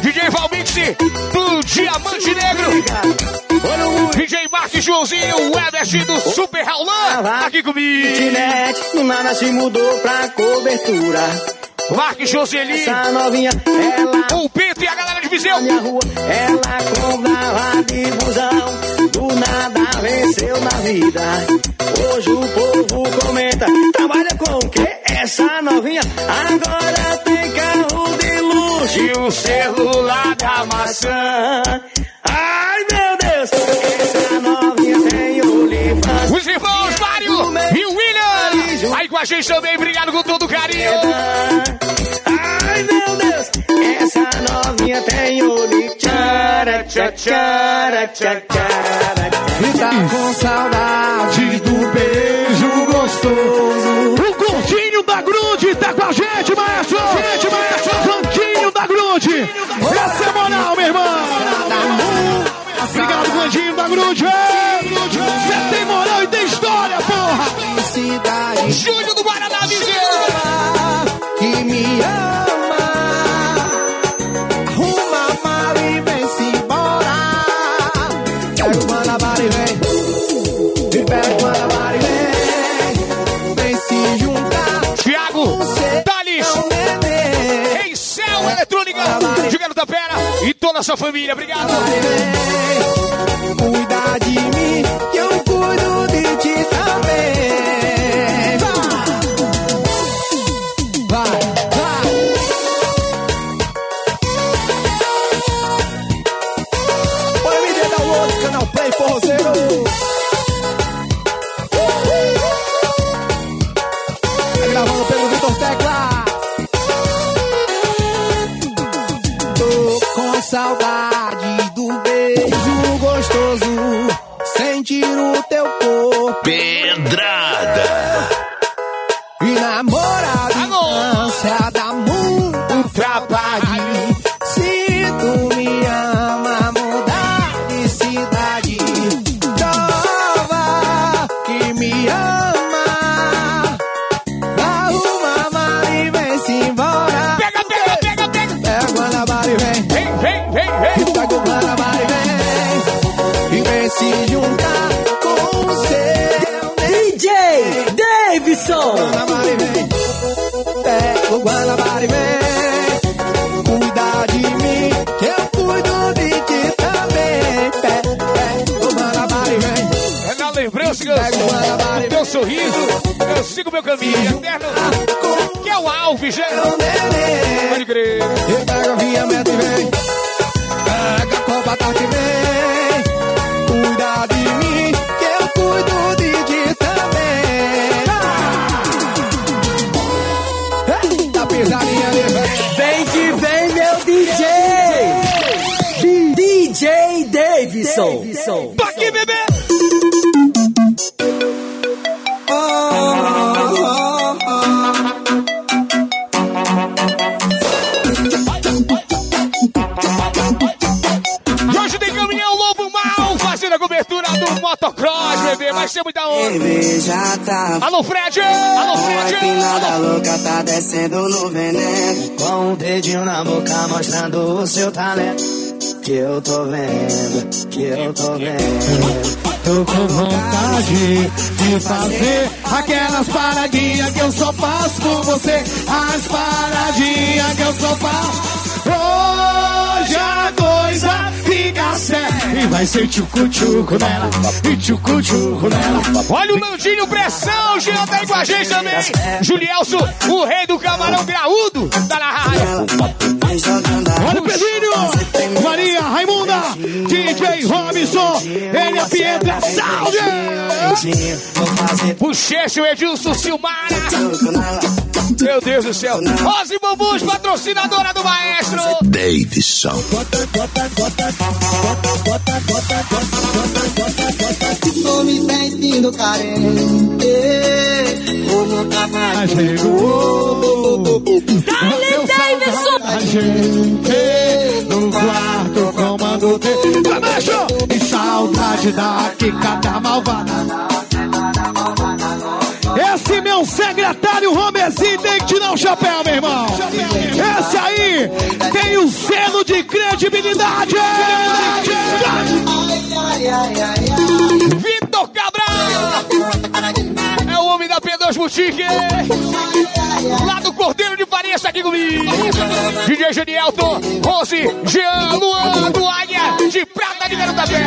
DJ Valmix do Diamante Negro. DJ Marcos Joãozinho, o Everest do Super Raulan. Aqui comigo. Do nada se mudou pra cobertura. Marcos Joseli. Essa novinha, ela O Pinto e a galera de Viseu. minha rua, ela comprava de busão, do nada venceu na vida. Hoje o povo comenta, trabalha com o quê? Essa novinha agora tem carro de luxo E o celular da maçã. Ai meu Deus, essa novinha tem olifante. Os irmãos Mário e o William. Aí com a gente também, obrigado com todo o carinho. Essa novinha tem olifante. Tchara, tchá, tchara, tchá, tchara, E tá com saudade do beijo gostoso. O Coutinho da Grude tá com a gente, maestro. Gente, maestro. Cantinho da Grude. Essa é moral, meu irmão. Obrigado, Cantinho da Grude. Eletrônica, Juliano da Pera e toda a sua família. Obrigado. Cuida de mim, que eu cuido de ti também. Vai, vai, vai. Oi, me dê download, canal Play Forrozeiro. Saudade do beijo gostoso. Sentir o teu corpo. Descendo no veneno Com um dedinho na boca mostrando o seu talento Que eu tô vendo, que eu tô vendo Tô com vontade de fazer aquelas paradinhas que eu só faço por você. As paradinhas que eu só faço. Hoje a coisa E vai ser tchucu-tchucu nela. E tchucu-tchucu nela. Olha o Nandinho Pressão, Jean tá aí com a gente também. Julielso, o rei do camarão graúdo, tá na rádio. Olha o Pedrinho, Maria Raimunda, DJ Robson, ele é Pietra Salve! Edilson Silmara. Meu Deus do céu. Rose Bambus, patrocinadora do maestro. Davidson. Tô me sentindo carente Vou montar mais Dale, Davidson! A gente no quarto comando T. Abaixo! E saudade da Kika da malvada. Esse meu secretário Romezinho tem que tirar o chapéu, meu irmão. Esse aí tem o selo de credibilidade. Vitor Cabral. É o homem da P2 Boutique. Lá do Cordeiro de Faria, está aqui comigo. DJ Genielton, Rose, Jean, Luan, do de Prata de da Pé.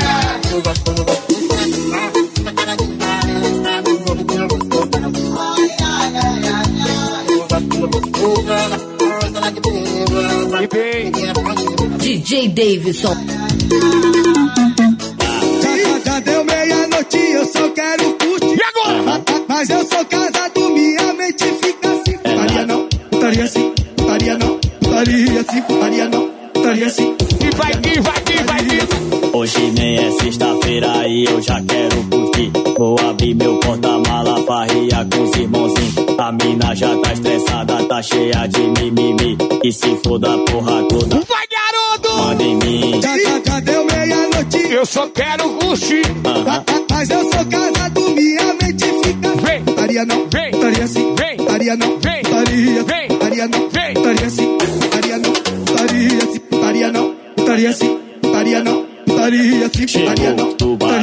E bem. DJ Davidson. Já, já deu meia-noite, eu só quero curtir. E agora? Mas eu sou casado, minha mente fica assim. Putaria não, putaria assim, putaria não, putaria assim, putaria não, putaria assim. E vai que, vai que, vai que. Hoje nem é sexta-feira e eu já quero curtir. Vou abrir meu porta-mala, farrear com os irmãozinhos. A mina já tá estressada, tá cheia de mimimi. E se for da porra toda, Vai, garoto! manda em mim. Já, já, já deu meia-noite, Eu só quero curtir. Aham. mas eu sou casado, minha mente fica. Vem, Putaria não, vem, putaria assim, vem, putaria não, vem, putaria, vem, putaria não, vem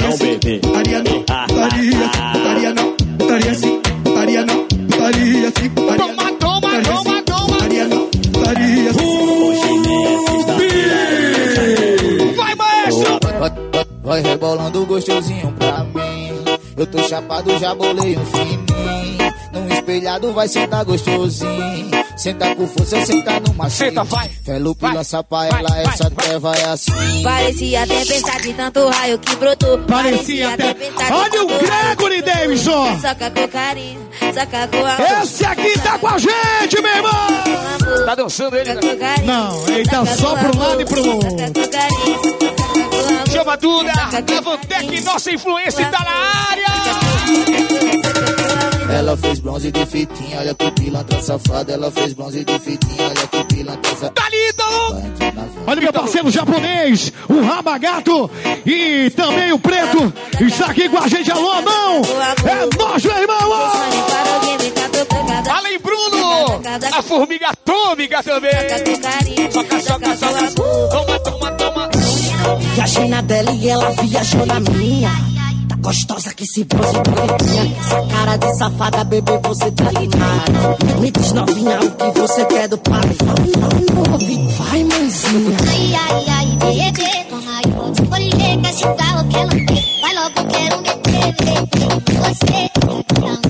putaria sim, putaria não, putaria sim, putaria não, putaria sim, putaria não, putaria sim, putaria não. Toma, toma, toma, putaria assim, não, putaria sim. Vai, maestro! Vai rebolando gostosinho pra mim. Eu tô chapado, já bolei um fininho. Num espelhado vai sentar gostosinho Senta com força, senta numa Senta, vai. Felupe lança pra ela, essa treva é assim. Parecia tempestade, tanto raio que brotou. Parecia até. Olha o Gregory Davidson! Saca com carinho, saca com amor. Esse aqui tá com a gente, meu irmão! Tá dançando ele, né? Não, ele tá só pro lado e pro outro. Chama Duda, Avantec, nossa influência tá na área! Ela fez bronze de fitinha, olha que pilantra safada. Ela fez bronze de fitinha, olha que pilantra safada. Olha meu parceiro japonês, o Rabagato e também o Preto. Está aqui com a gente, alô, não! É nós, meu irmão! Além Bruno, a formiga atômica também. Soca, soca, soca. Toma, toma, toma. Viajei na dela e ela viajou na minha. Gostosa que se bonitinha. Essa cara de safada, bebê, você tá ligado. Me diz novinha o que você quer do pai. Vai, mãezinha. Ai, ai, ai, bebê, toma aí, vou escolher que esse carro que ela tem. Vai logo, quero meter, meter. Você, não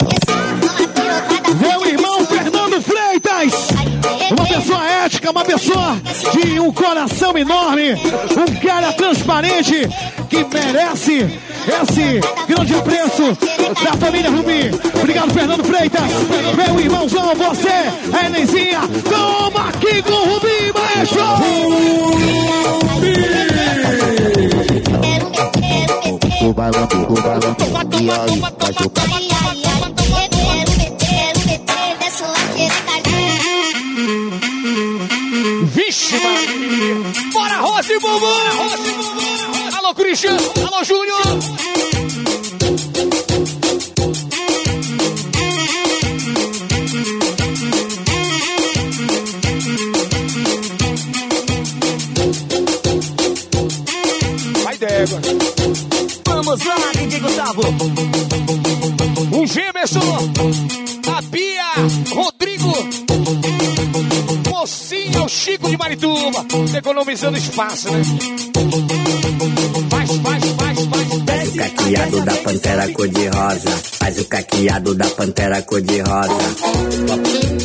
pessoa ética, uma pessoa de um coração enorme, um cara transparente que merece esse grande apreço da família Rubi. Obrigado, Fernando Freitas. Meu irmãozão, você, Enezinha, toma aqui com o Rubi, maestro! O balanço, o e aí, vai jogar. Bumbum! Alô, Júnior! Vai d'égua. Vamos lá, DJ Gustavo. O Gemerson, a Bia, Rodrigo, Mocinho, o Chico de Marituba, economizando espaço, né? Faz, o caqueado da pantera cor-de-rosa. Faz o caqueado da pantera cor-de-rosa.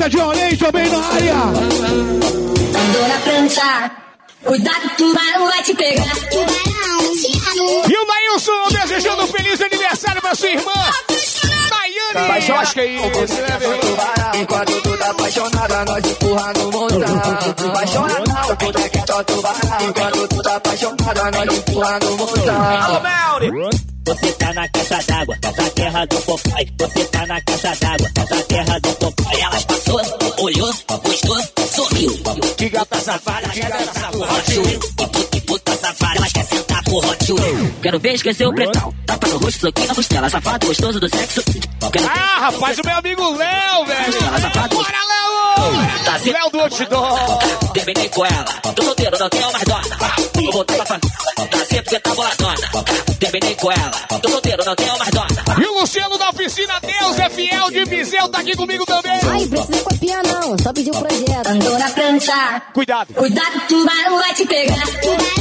Taxista de orelha também na área. Adora prancha. Cuidado, tubarão vai te pegar. E o Nailson desejando um feliz aniversário pra sua irmã. Daiane, eu acho que é isso, né, meu? Enquanto tu tá apaixonada, nós empurra no montão. Apaixona não, quando é que só tubarão. Enquanto tu tá apaixonada, nós empurra no montão. Alô, Melly. Você tá na caixa d'água, da terra do papai. Você tá na caixa d'água, da terra do papai. Elas passou, olhou, gostou, sorriu. Que gata safada, que gata safada. Que puta safada, elas querem sentar pro Hot Wheel. Quero ver esquecer o pretão. Tapa no rosto, soquinho na costela. Safado, gostoso do sexo. Quero Ah, rapaz, o meu amigo Léo, velho. Bora, Léo! Tá se- Léo do Outdoor. Terminei com ela. Tô solteiro, não tenho mais dona. Vou voltar pra família. Tá sempre porque tá boladona. Terminei com ela. Tô solteiro, não tenho mais dona. E o Luciano da oficina Deus é fiel de Viseu tá aqui comigo também. Ai, precisa copiar não, só pediu o projeto. Andou na prancha. Cuidado. Cuidado, tubarão vai te pegar. Sonado.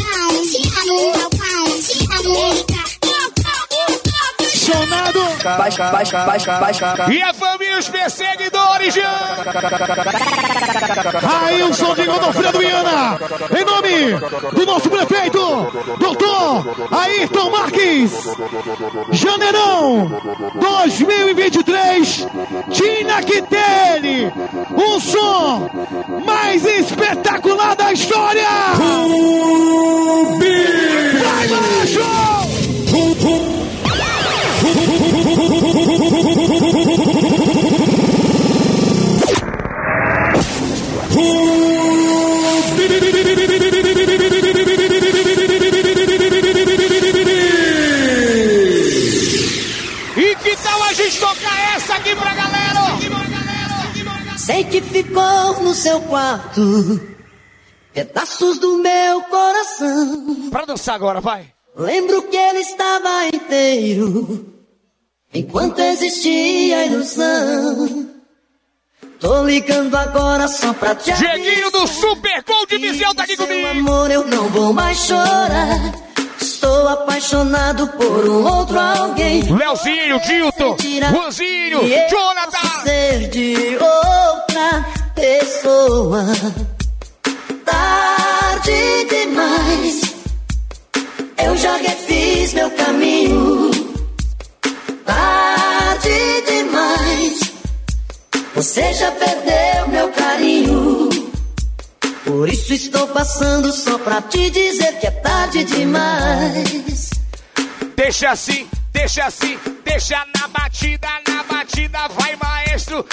Baixa, baixa, baixa, baixa. E a família Os Perseguidores, Jean. Ailson de Godofredo Viana, em nome do nosso prefeito, doutor Ayrton Marques, Janeirão 2023, Tina Quintele, o som mais espetacular da história! Vai, macho! E que tal a gente tocar essa aqui pra galera? Sei que ficou no seu quarto pedaços do meu coração. Pra dançar agora, vai. Lembro que ele estava inteiro enquanto existia a ilusão. Tô ligando agora só pra te Dieguinho do Super Gol de Viseu tá aqui comigo. amor, eu não vou mais chorar. Estou apaixonado por um outro alguém. Leozinho, Dilton, Juanzinho, Jonathan. ser de outra pessoa. Tarde demais. Eu já refiz meu caminho. Você já perdeu meu carinho. Por isso estou passando só pra te dizer que é tarde demais. Deixa assim, deixa assim, deixa na batida, na batida, vai maestro.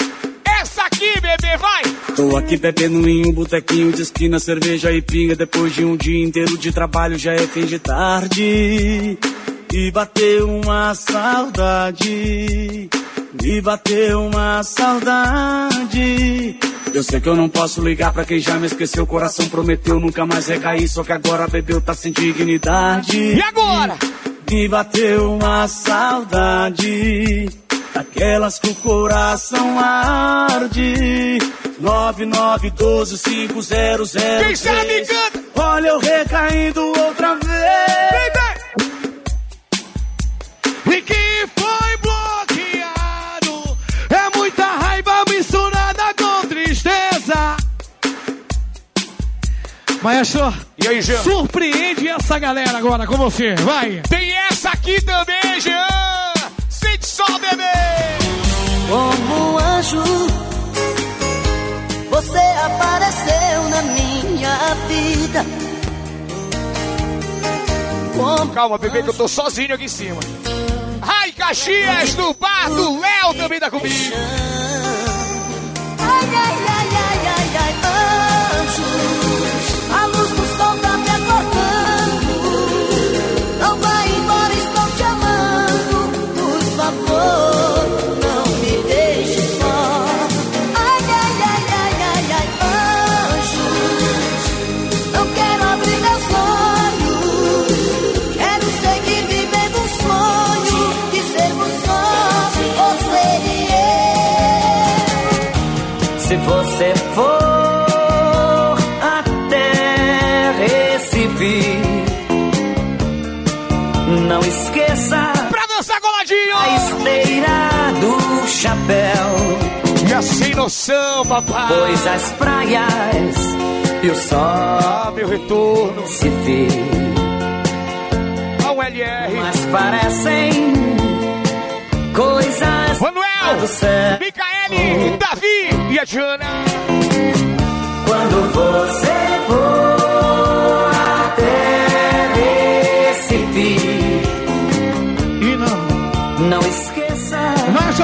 Essa aqui, bebê, vai! Tô aqui bebendo em um botequinho de esquina, cerveja e pinga. Depois de um dia inteiro de trabalho, já é fim de tarde. E bateu uma saudade. Me bateu uma saudade. Eu sei que eu não posso ligar pra quem já me esqueceu. O coração prometeu nunca mais recair. Só que agora bebeu, tá sem dignidade. E agora? Me bateu uma saudade. Daquelas que o coração arde. 99125003. Quem sabe canta. Olha eu recaindo outra vez. E Maestro, e aí, Jean? surpreende essa galera agora com você, vai. Tem essa aqui também, Jean! Sente só, bebê! Como um anjo, você apareceu na minha vida. Como Calma, bebê, que eu tô sozinho aqui em cima. Ai, Caxias, do bar do Léo também tá comigo. Ai, ai, ai, ai, ai, E a sem noção, papai. Pois as praias e o sol Ah, meu retorno. se vê, A ULR. mas parecem coisas Manuel. Micaele, Davi e a Diana.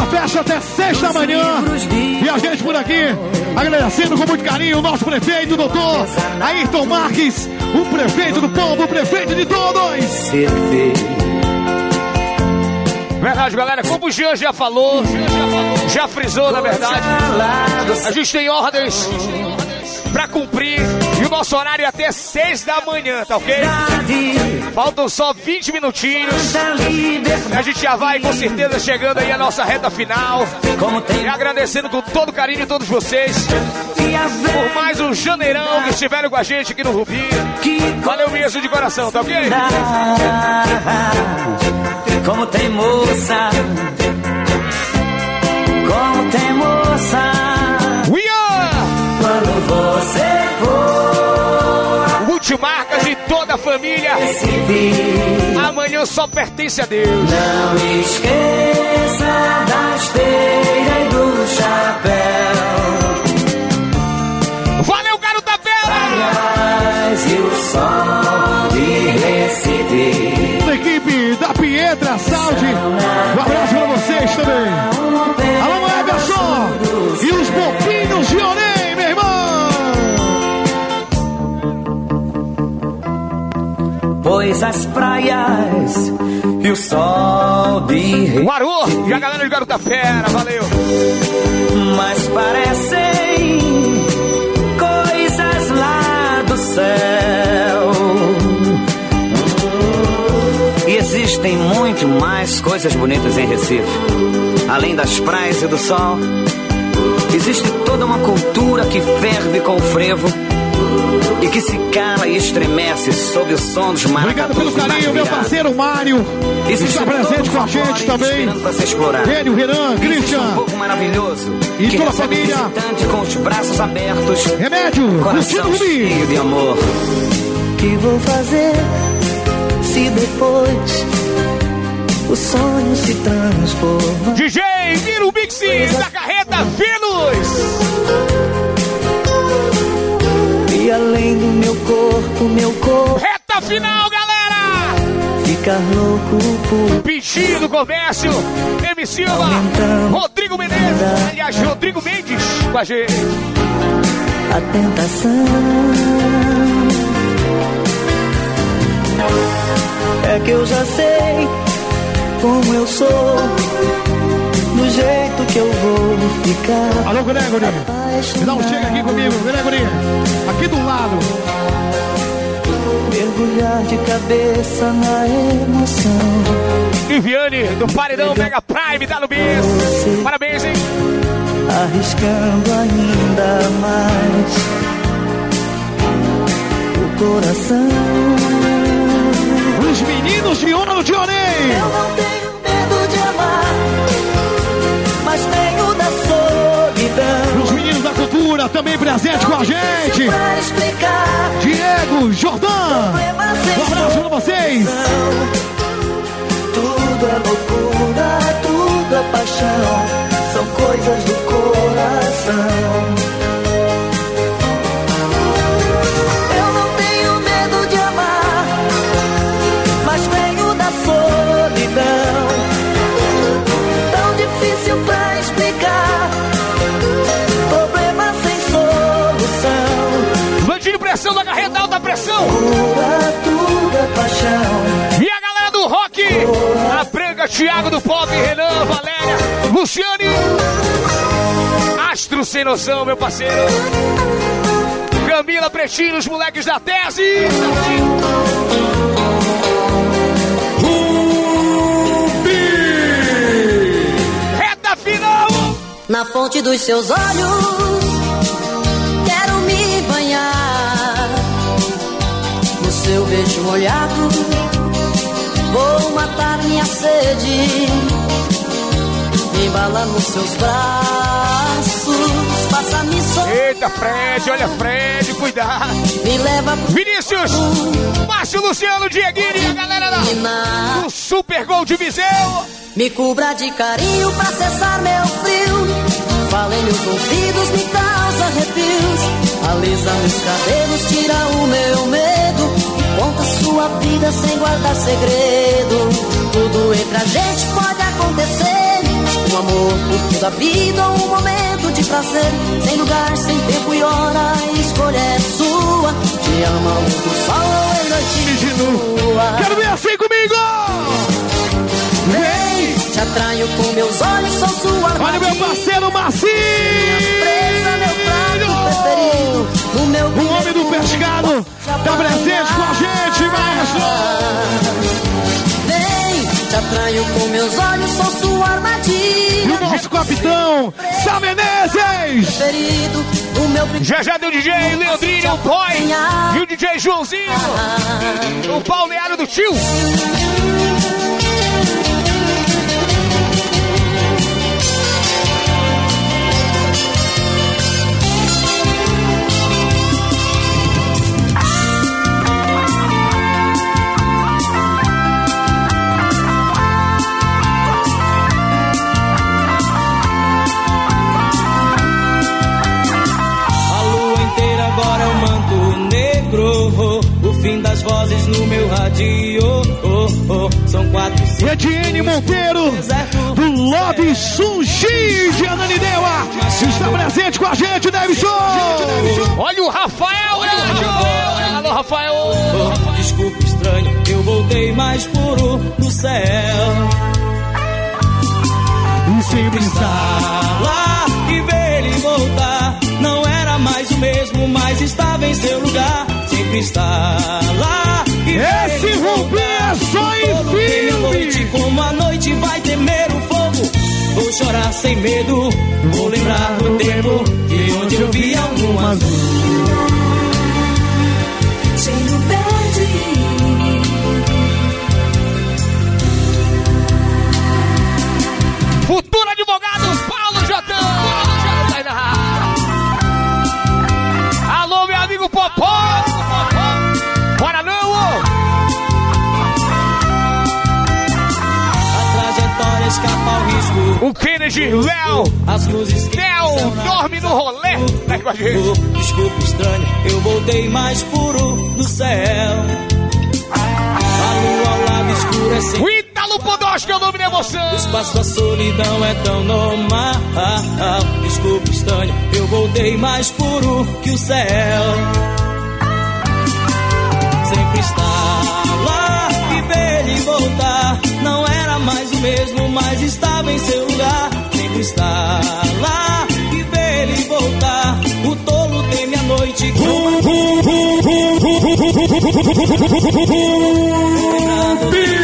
Fecha até seis da manhã. E a gente por aqui, agradecendo com muito carinho o nosso prefeito, doutor Ayrton Marques, o prefeito do povo, o prefeito de todos. Verdade, galera. Como o Jean já falou, já frisou, na verdade, a gente tem ordens pra cumprir nosso horário é até 6 da manhã, tá ok? Faltam só 20 minutinhos. A gente já vai com certeza chegando aí a nossa reta final. E agradecendo com todo carinho de todos vocês por mais um janeirão que estiveram com a gente aqui no Rubi. Valeu mesmo de coração, tá ok? Como tem moça como tem moça. Quando você Multimarcas e toda a família. Amanhã só pertence a Deus. Não esqueça da esteira e do chapéu. Valeu, garoto da Aliás, e o sol de Recife. Da equipe da Pietra Saúde. Um abraço pra vocês também. Alô, Everson. E os bobinhos As praias e o sol de Guaru e a galera de Garota Fera, valeu. Mas parecem coisas lá do céu. E existem muito mais coisas bonitas em Recife. Além das praias e do sol, existe toda uma cultura que ferve com o frevo e que se cala e estremece sob o som dos Obrigado maracatus pelo de carinho, meu parceiro Mário. Está presente com a gente também. Ele, o Renan, Christian. um povo maravilhoso E toda a família. com os braços abertos. Remédio, coração Luciano Rubim. cheio de amor. que vou fazer se depois o sonho se transforma? DJ Vira o Mixi da carreta Vênus. Além do meu corpo, meu corpo Reta final, galera. ficar louco por Bichinho do comércio. M. Silva. Rodrigo Menezes. Aliás, Rodrigo Mendes com a gente. a tentação. É que eu já sei como eu sou, do jeito que eu vou ficar. Alô, Gregory. Não chega aqui comigo, Gregory. Aqui do lado. Mergulhar de cabeça na emoção. Viviane do Paredão Mega Prime da Lubis. Parabéns, hein? arriscando ainda mais o coração. Os meninos de ouro de Orem. Eu não tenho mas tenho da solidão. Os meninos da cultura também presente com a gente. Explicar, Diego, Jordão. Um abraço pra vocês. Tudo é loucura, tudo é paixão. São coisas do coração. Paixão. E a galera do rock. A Pranga, Thiago do Pop, Renan, Valéria, Luciane. Astro sem noção, meu parceiro. Camila Pretinho, os moleques da tese. Reta final. Na fonte dos seus olhos, molhado, vou matar minha sede. Me embala nos seus braços, faça-me sorrir. Eita, Fred, olha Fred, cuidado. Me leva pro Vinícius, Márcio Luciano, Dieguini e a galera da, do Super Gol de Viseu. Me cubra de carinho pra cessar meu frio. Fala em meus ouvidos, me causa arrepios. Alisa meus cabelos, tira o meu medo. E conta sua vida sem guardar segredo. Tudo entre a gente pode acontecer. Um amor por toda a vida, um momento de prazer. Sem lugar, sem tempo e hora, a escolha é sua. Te ama do sol ou em noite de lua. Quero ver assim comigo! Vem, te atraio com meus olhos, sou sua Olha meu parceiro Marcinho! presa, meu prato preferido. O homem do pescado tá presente com a gente, maestro! Vem, te atraio com meus olhos, sou sua armadilha. E o nosso capitão, Sam Menezes! Já já deu DJ Leandrinho, o Boy e o DJ Joãozinho. O balneário do tio. Oh, são quatro. E a Diene Monteiro, do Love Sushi de Ananindeua, está presente com a gente, Davidson. Olha o Rafael, grande! Alô, Rafael! Oh, desculpa, estranho, eu voltei mais puro do céu. E sempre está lá e ver ele voltar. Não era mais o mesmo, mas estava em seu lugar. Sempre está lá e Esse Rubi é só em a noite, filme. como a noite vai temer o fogo. Vou chorar sem medo, vou lembrar do tempo de onde eu vi algum azul. Cheiro verde. Futuro advogado O Kennedy, Léo! Que Léo dorme no rolê! Tá com a gente. Desculpa, estranho, eu voltei mais puro do céu. A lua ao lado escuro é. O Ítalo Podosca é o nome da emoção! O espaço, a solidão é tão normal. Desculpa, estranho, eu voltei mais puro que o céu. Sempre está lá e ver ele voltar. Não era mais o mesmo, mas estava em seu está lá e ver ele voltar. O tolo teme a noite como É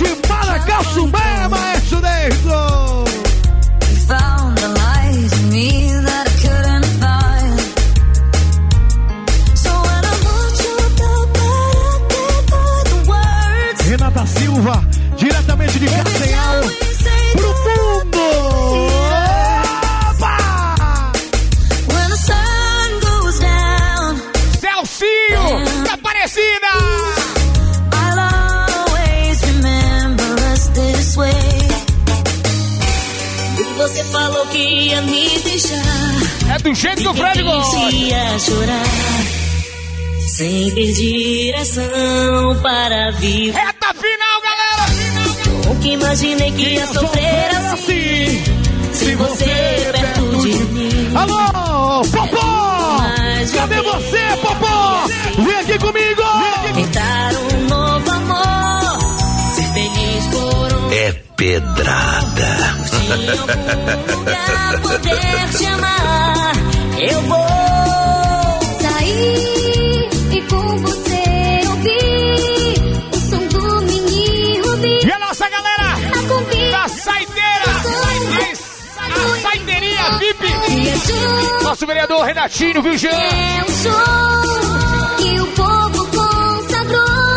you to better the words. Renata Silva, diretamente de Castanhal, você falou que ia me deixar. É do jeito que o Fred gosta! Chorar. Sem ter direção para viver. Reta final, galera! Nunca imaginei que ia sofrer assim. Se você perto de mim. Alô, Popó! Cadê você, Popó? Vem aqui comigo! Pra poder te amar. Eu vou sair e com você ouvir o som do mini Rubi. E a nossa galera da saideira! A saideirinha VIP! Nosso vereador Renatinho, viu, Jean? É um som que o povo consagrou.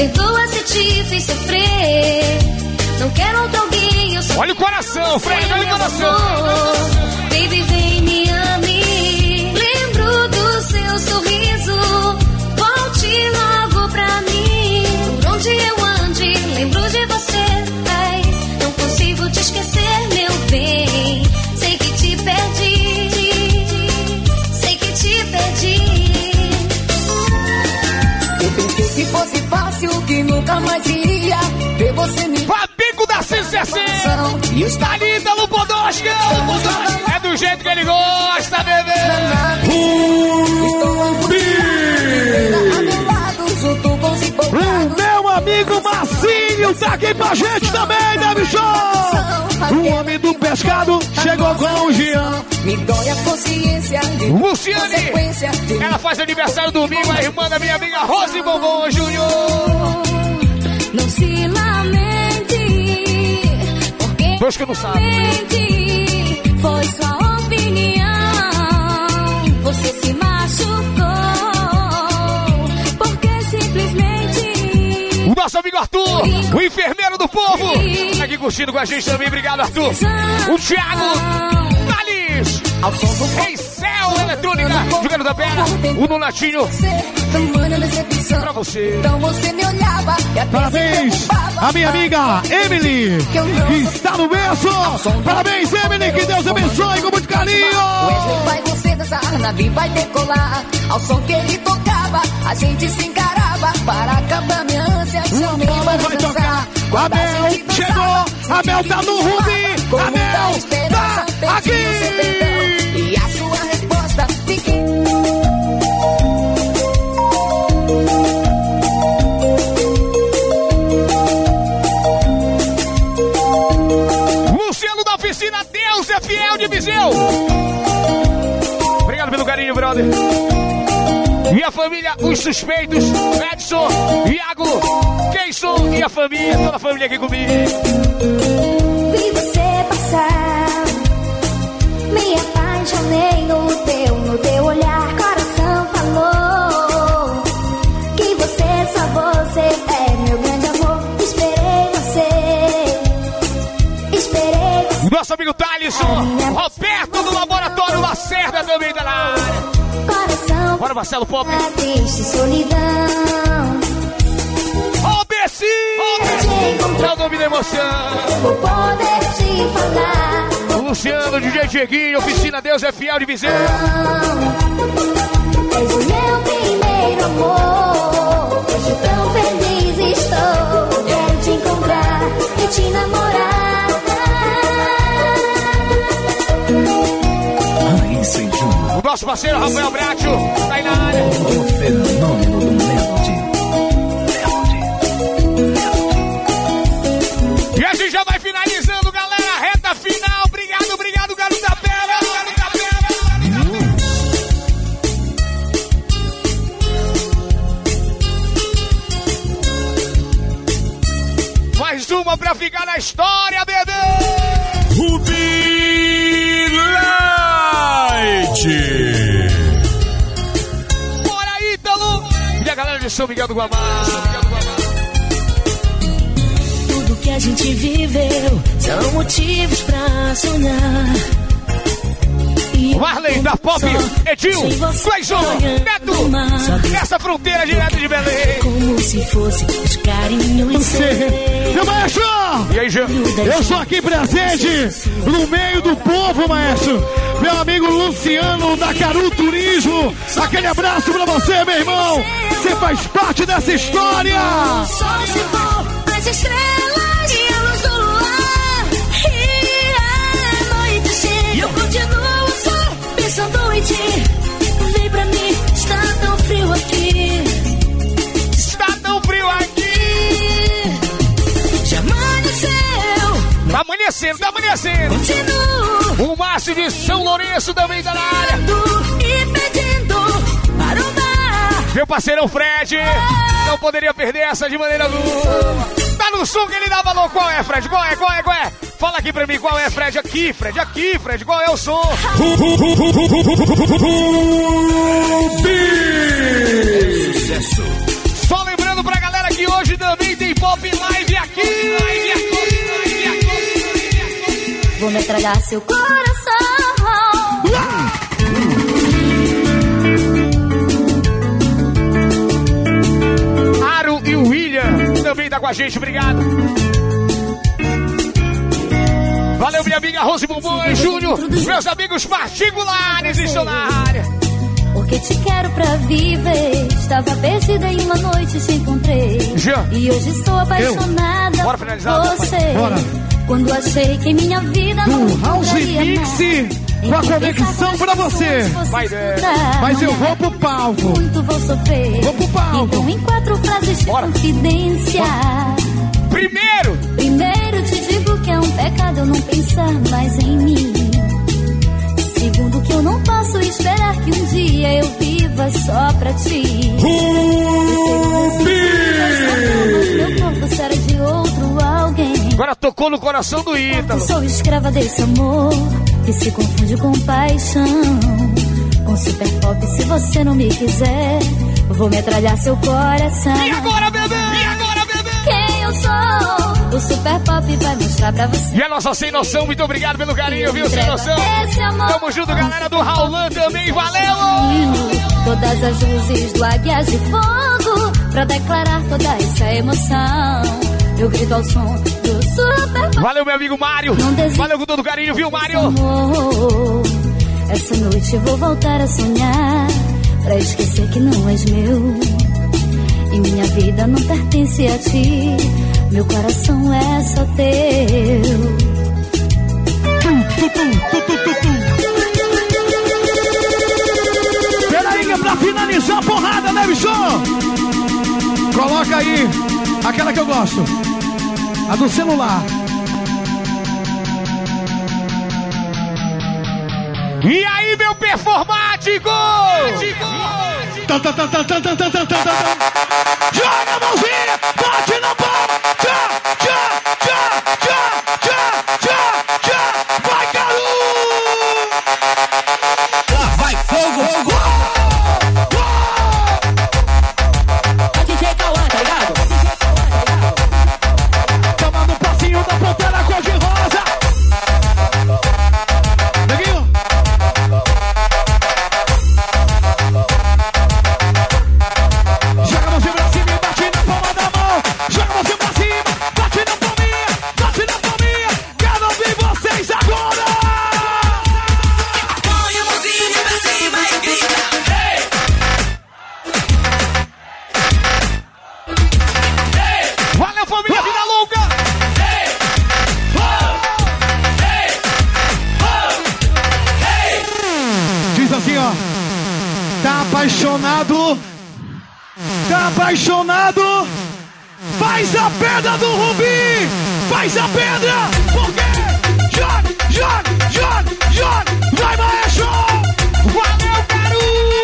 Perdoa se te fiz sofrer. Não quero outro alguém, eu só Olha o coração, Fred, olha o coração! Baby, iria ver você me. Fabico da CCC! E os Thalita Lupodosca! É do jeito que ele gosta, bebê! O meu amigo Marcinho tá aqui pra gente também, Deve Show! O homem do pescado chegou com o Jean. Me dói a consciência Luciane! Ela faz aniversário domingo, a irmã da minha amiga Rose Bombom Júnior! Se lamente. Porque Dois que não sabem. realmente foi sua opinião. Você se machucou. Porque simplesmente Nosso amigo Arthur, o enfermeiro do povo. Tá aqui curtindo com a gente também. Obrigado, Arthur. O Thiago Thales. Em Céu Eletrônica, jogando da perna. O Pra você. Então você me olhava e até Parabéns, a minha amiga Emily, que está no berço. Parabéns, Emily, que Deus abençoe com muito carinho. Wesley vai você dançar, navio vai decolar. Ao som que ele tocava, a gente se encarava. Para acabar minha ânsia, chamei para vai a Abel chegou, Abel tá no Rubi, Abel tá pedi Fiel de Viseu. Obrigado pelo carinho, brother. E a família, os suspeitos, Edson, Iago, Keison e a família, toda a família aqui comigo. Vi você passar, me apaixonei no teu, no teu olhar. Nosso amigo Thalisson, Roberto do Laboratório Lacerda também na área. Bora, Marcelo Pop. a triste solidão. Ô, Bessi! É o nome da emoção. Vou poder te falar. Luciano, DJ Dieguinho, Oficina Deus é fiel de Viseu. És o meu primeiro amor. Hoje tão feliz estou. Quero te encontrar e te namorar. Nosso parceiro Rafael Bracho tá aí na área. o fenômeno do Melody. E a gente já vai finalizando, galera. Reta final. Obrigado, obrigado. Garoto da pera. Mais uma pra ficar na história, São Miguel do Guamá. Tudo que a gente viveu são motivos pra sonhar. Marley da Pop, Edil, Clayson, Neto, nessa fronteira direto de Belém. Como se fosse os carinhos Você, meu maestro! E aí, Jean? Eu sou aqui presente no meio do povo, maestro. Meu amigo Luciano da Caru Turismo. Aquele abraço pra você, meu irmão. Você faz parte dessa história. Sol se for, as estrelas e a luz do luar. E a noite chega. E eu continuo só pensando em ti. Vem pra mim, está tão frio aqui. Está tão frio aqui. Já amanheceu. Tá amanhecendo, tá amanhecendo. Continuo O Márcio de São Lourenço também tá na área. Meu parceirão Fred. Não poderia perder essa de maneira alguma. Tá no som que ele dá valor. Qual é, Fred? Qual é, qual é, qual é? Fala aqui pra mim qual é, Fred. Aqui, Fred, aqui, Fred. Qual é o som? Sucesso. Só lembrando pra galera que hoje também tem Pop live aqui. Vou me entregar seu coração. Com a gente, obrigado. Valeu, minha amiga Rose Bumbum e Júnior. Meus amigos particulares estão na área. Porque te quero pra viver. Estava perdida em uma noite te encontrei. Já. E hoje estou apaixonada Bora finalizar, por você. Bora. Quando achei que minha vida não Do House mudaria Mix. Com a conexão pra você. Vai, Mas eu vou pro palco. Muito vou sofrer. Vou pro palco. Então, em quatro frases de confidência. Primeiro! Primeiro te digo que é um pecado eu não pensar mais em mim. Segundo que eu não posso esperar que um dia eu viva só pra ti. Terceiro, Agora tocou no coração do Ítalo. Sou escrava desse amor que se confunde com paixão. Com super pop, se você não me quiser, vou metralhar seu coração. E agora, bebê? E agora, bebê? do super pop vai mostrar pra você. E a nossa sem noção, muito obrigado pelo carinho, viu, sem noção? Tamo junto, galera do Raulan também, valeu! Todas as luzes do Águias de Fogo pra declarar toda essa emoção. Eu grito ao som. Valeu, meu amigo Mário. Valeu com todo carinho, viu, Mário? Amor, essa noite eu vou voltar a sonhar pra esquecer que não és meu. E minha vida não pertence a ti. Meu coração é só teu. Peraí, que é pra finalizar a porrada, né, bicho? Coloca aí aquela que eu gosto a do celular. E aí, meu performático! Joga a mãozinha, bate na apaixonado? Tá apaixonado? Faz a pedra do Rubi! Faz a pedra! Porque joga, joga, joga, joga! Vai, maestro! Valeu, Caru!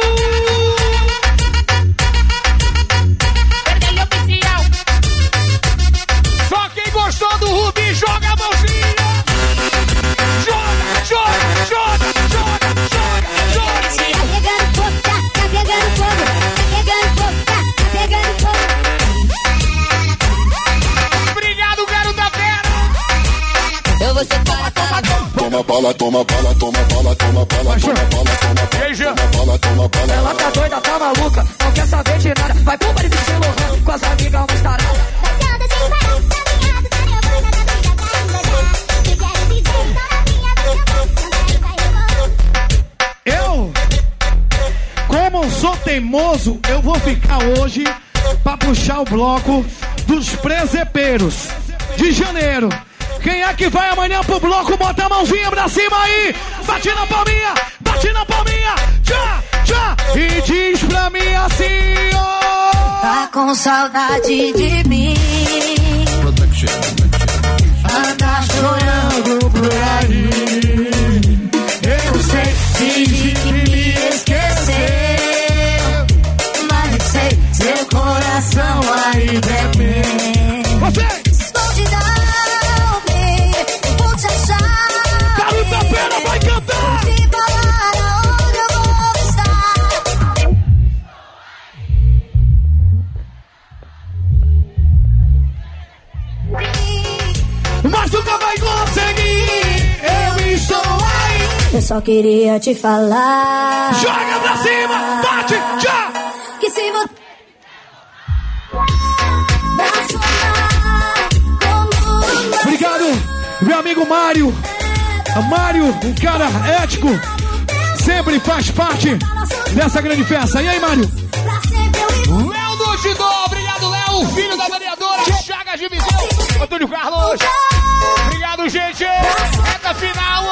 Toma bala, toma bala, toma bala, toma bala, toma bala, toma bala, toma bala. Ela tá doida, tá maluca, não quer saber de nada. Vai pro baile de Lohan com as amigas uma estarada. Eu, como sou teimoso, eu vou ficar hoje pra puxar o bloco dos presepeiros de janeiro. Quem é que vai amanhã pro bloco? Bota a mãozinha pra cima aí! Bate na palminha! Bate na palminha! Tchá, tchá! E diz pra mim assim, ó! Tá com saudade de mim. Anda chorando por aí. Vai conseguir! Eu estou aí! Eu só queria te falar. Joga pra cima! Bate! Tchá! Que se você. Obrigado, meu amigo Mário. Mário, um cara ético, sempre faz parte dessa grande festa. E aí, Mário? Léo do Filho da vereadora Chagas de Viseu, Antônio Carlos. Obrigado, gente. Reta final.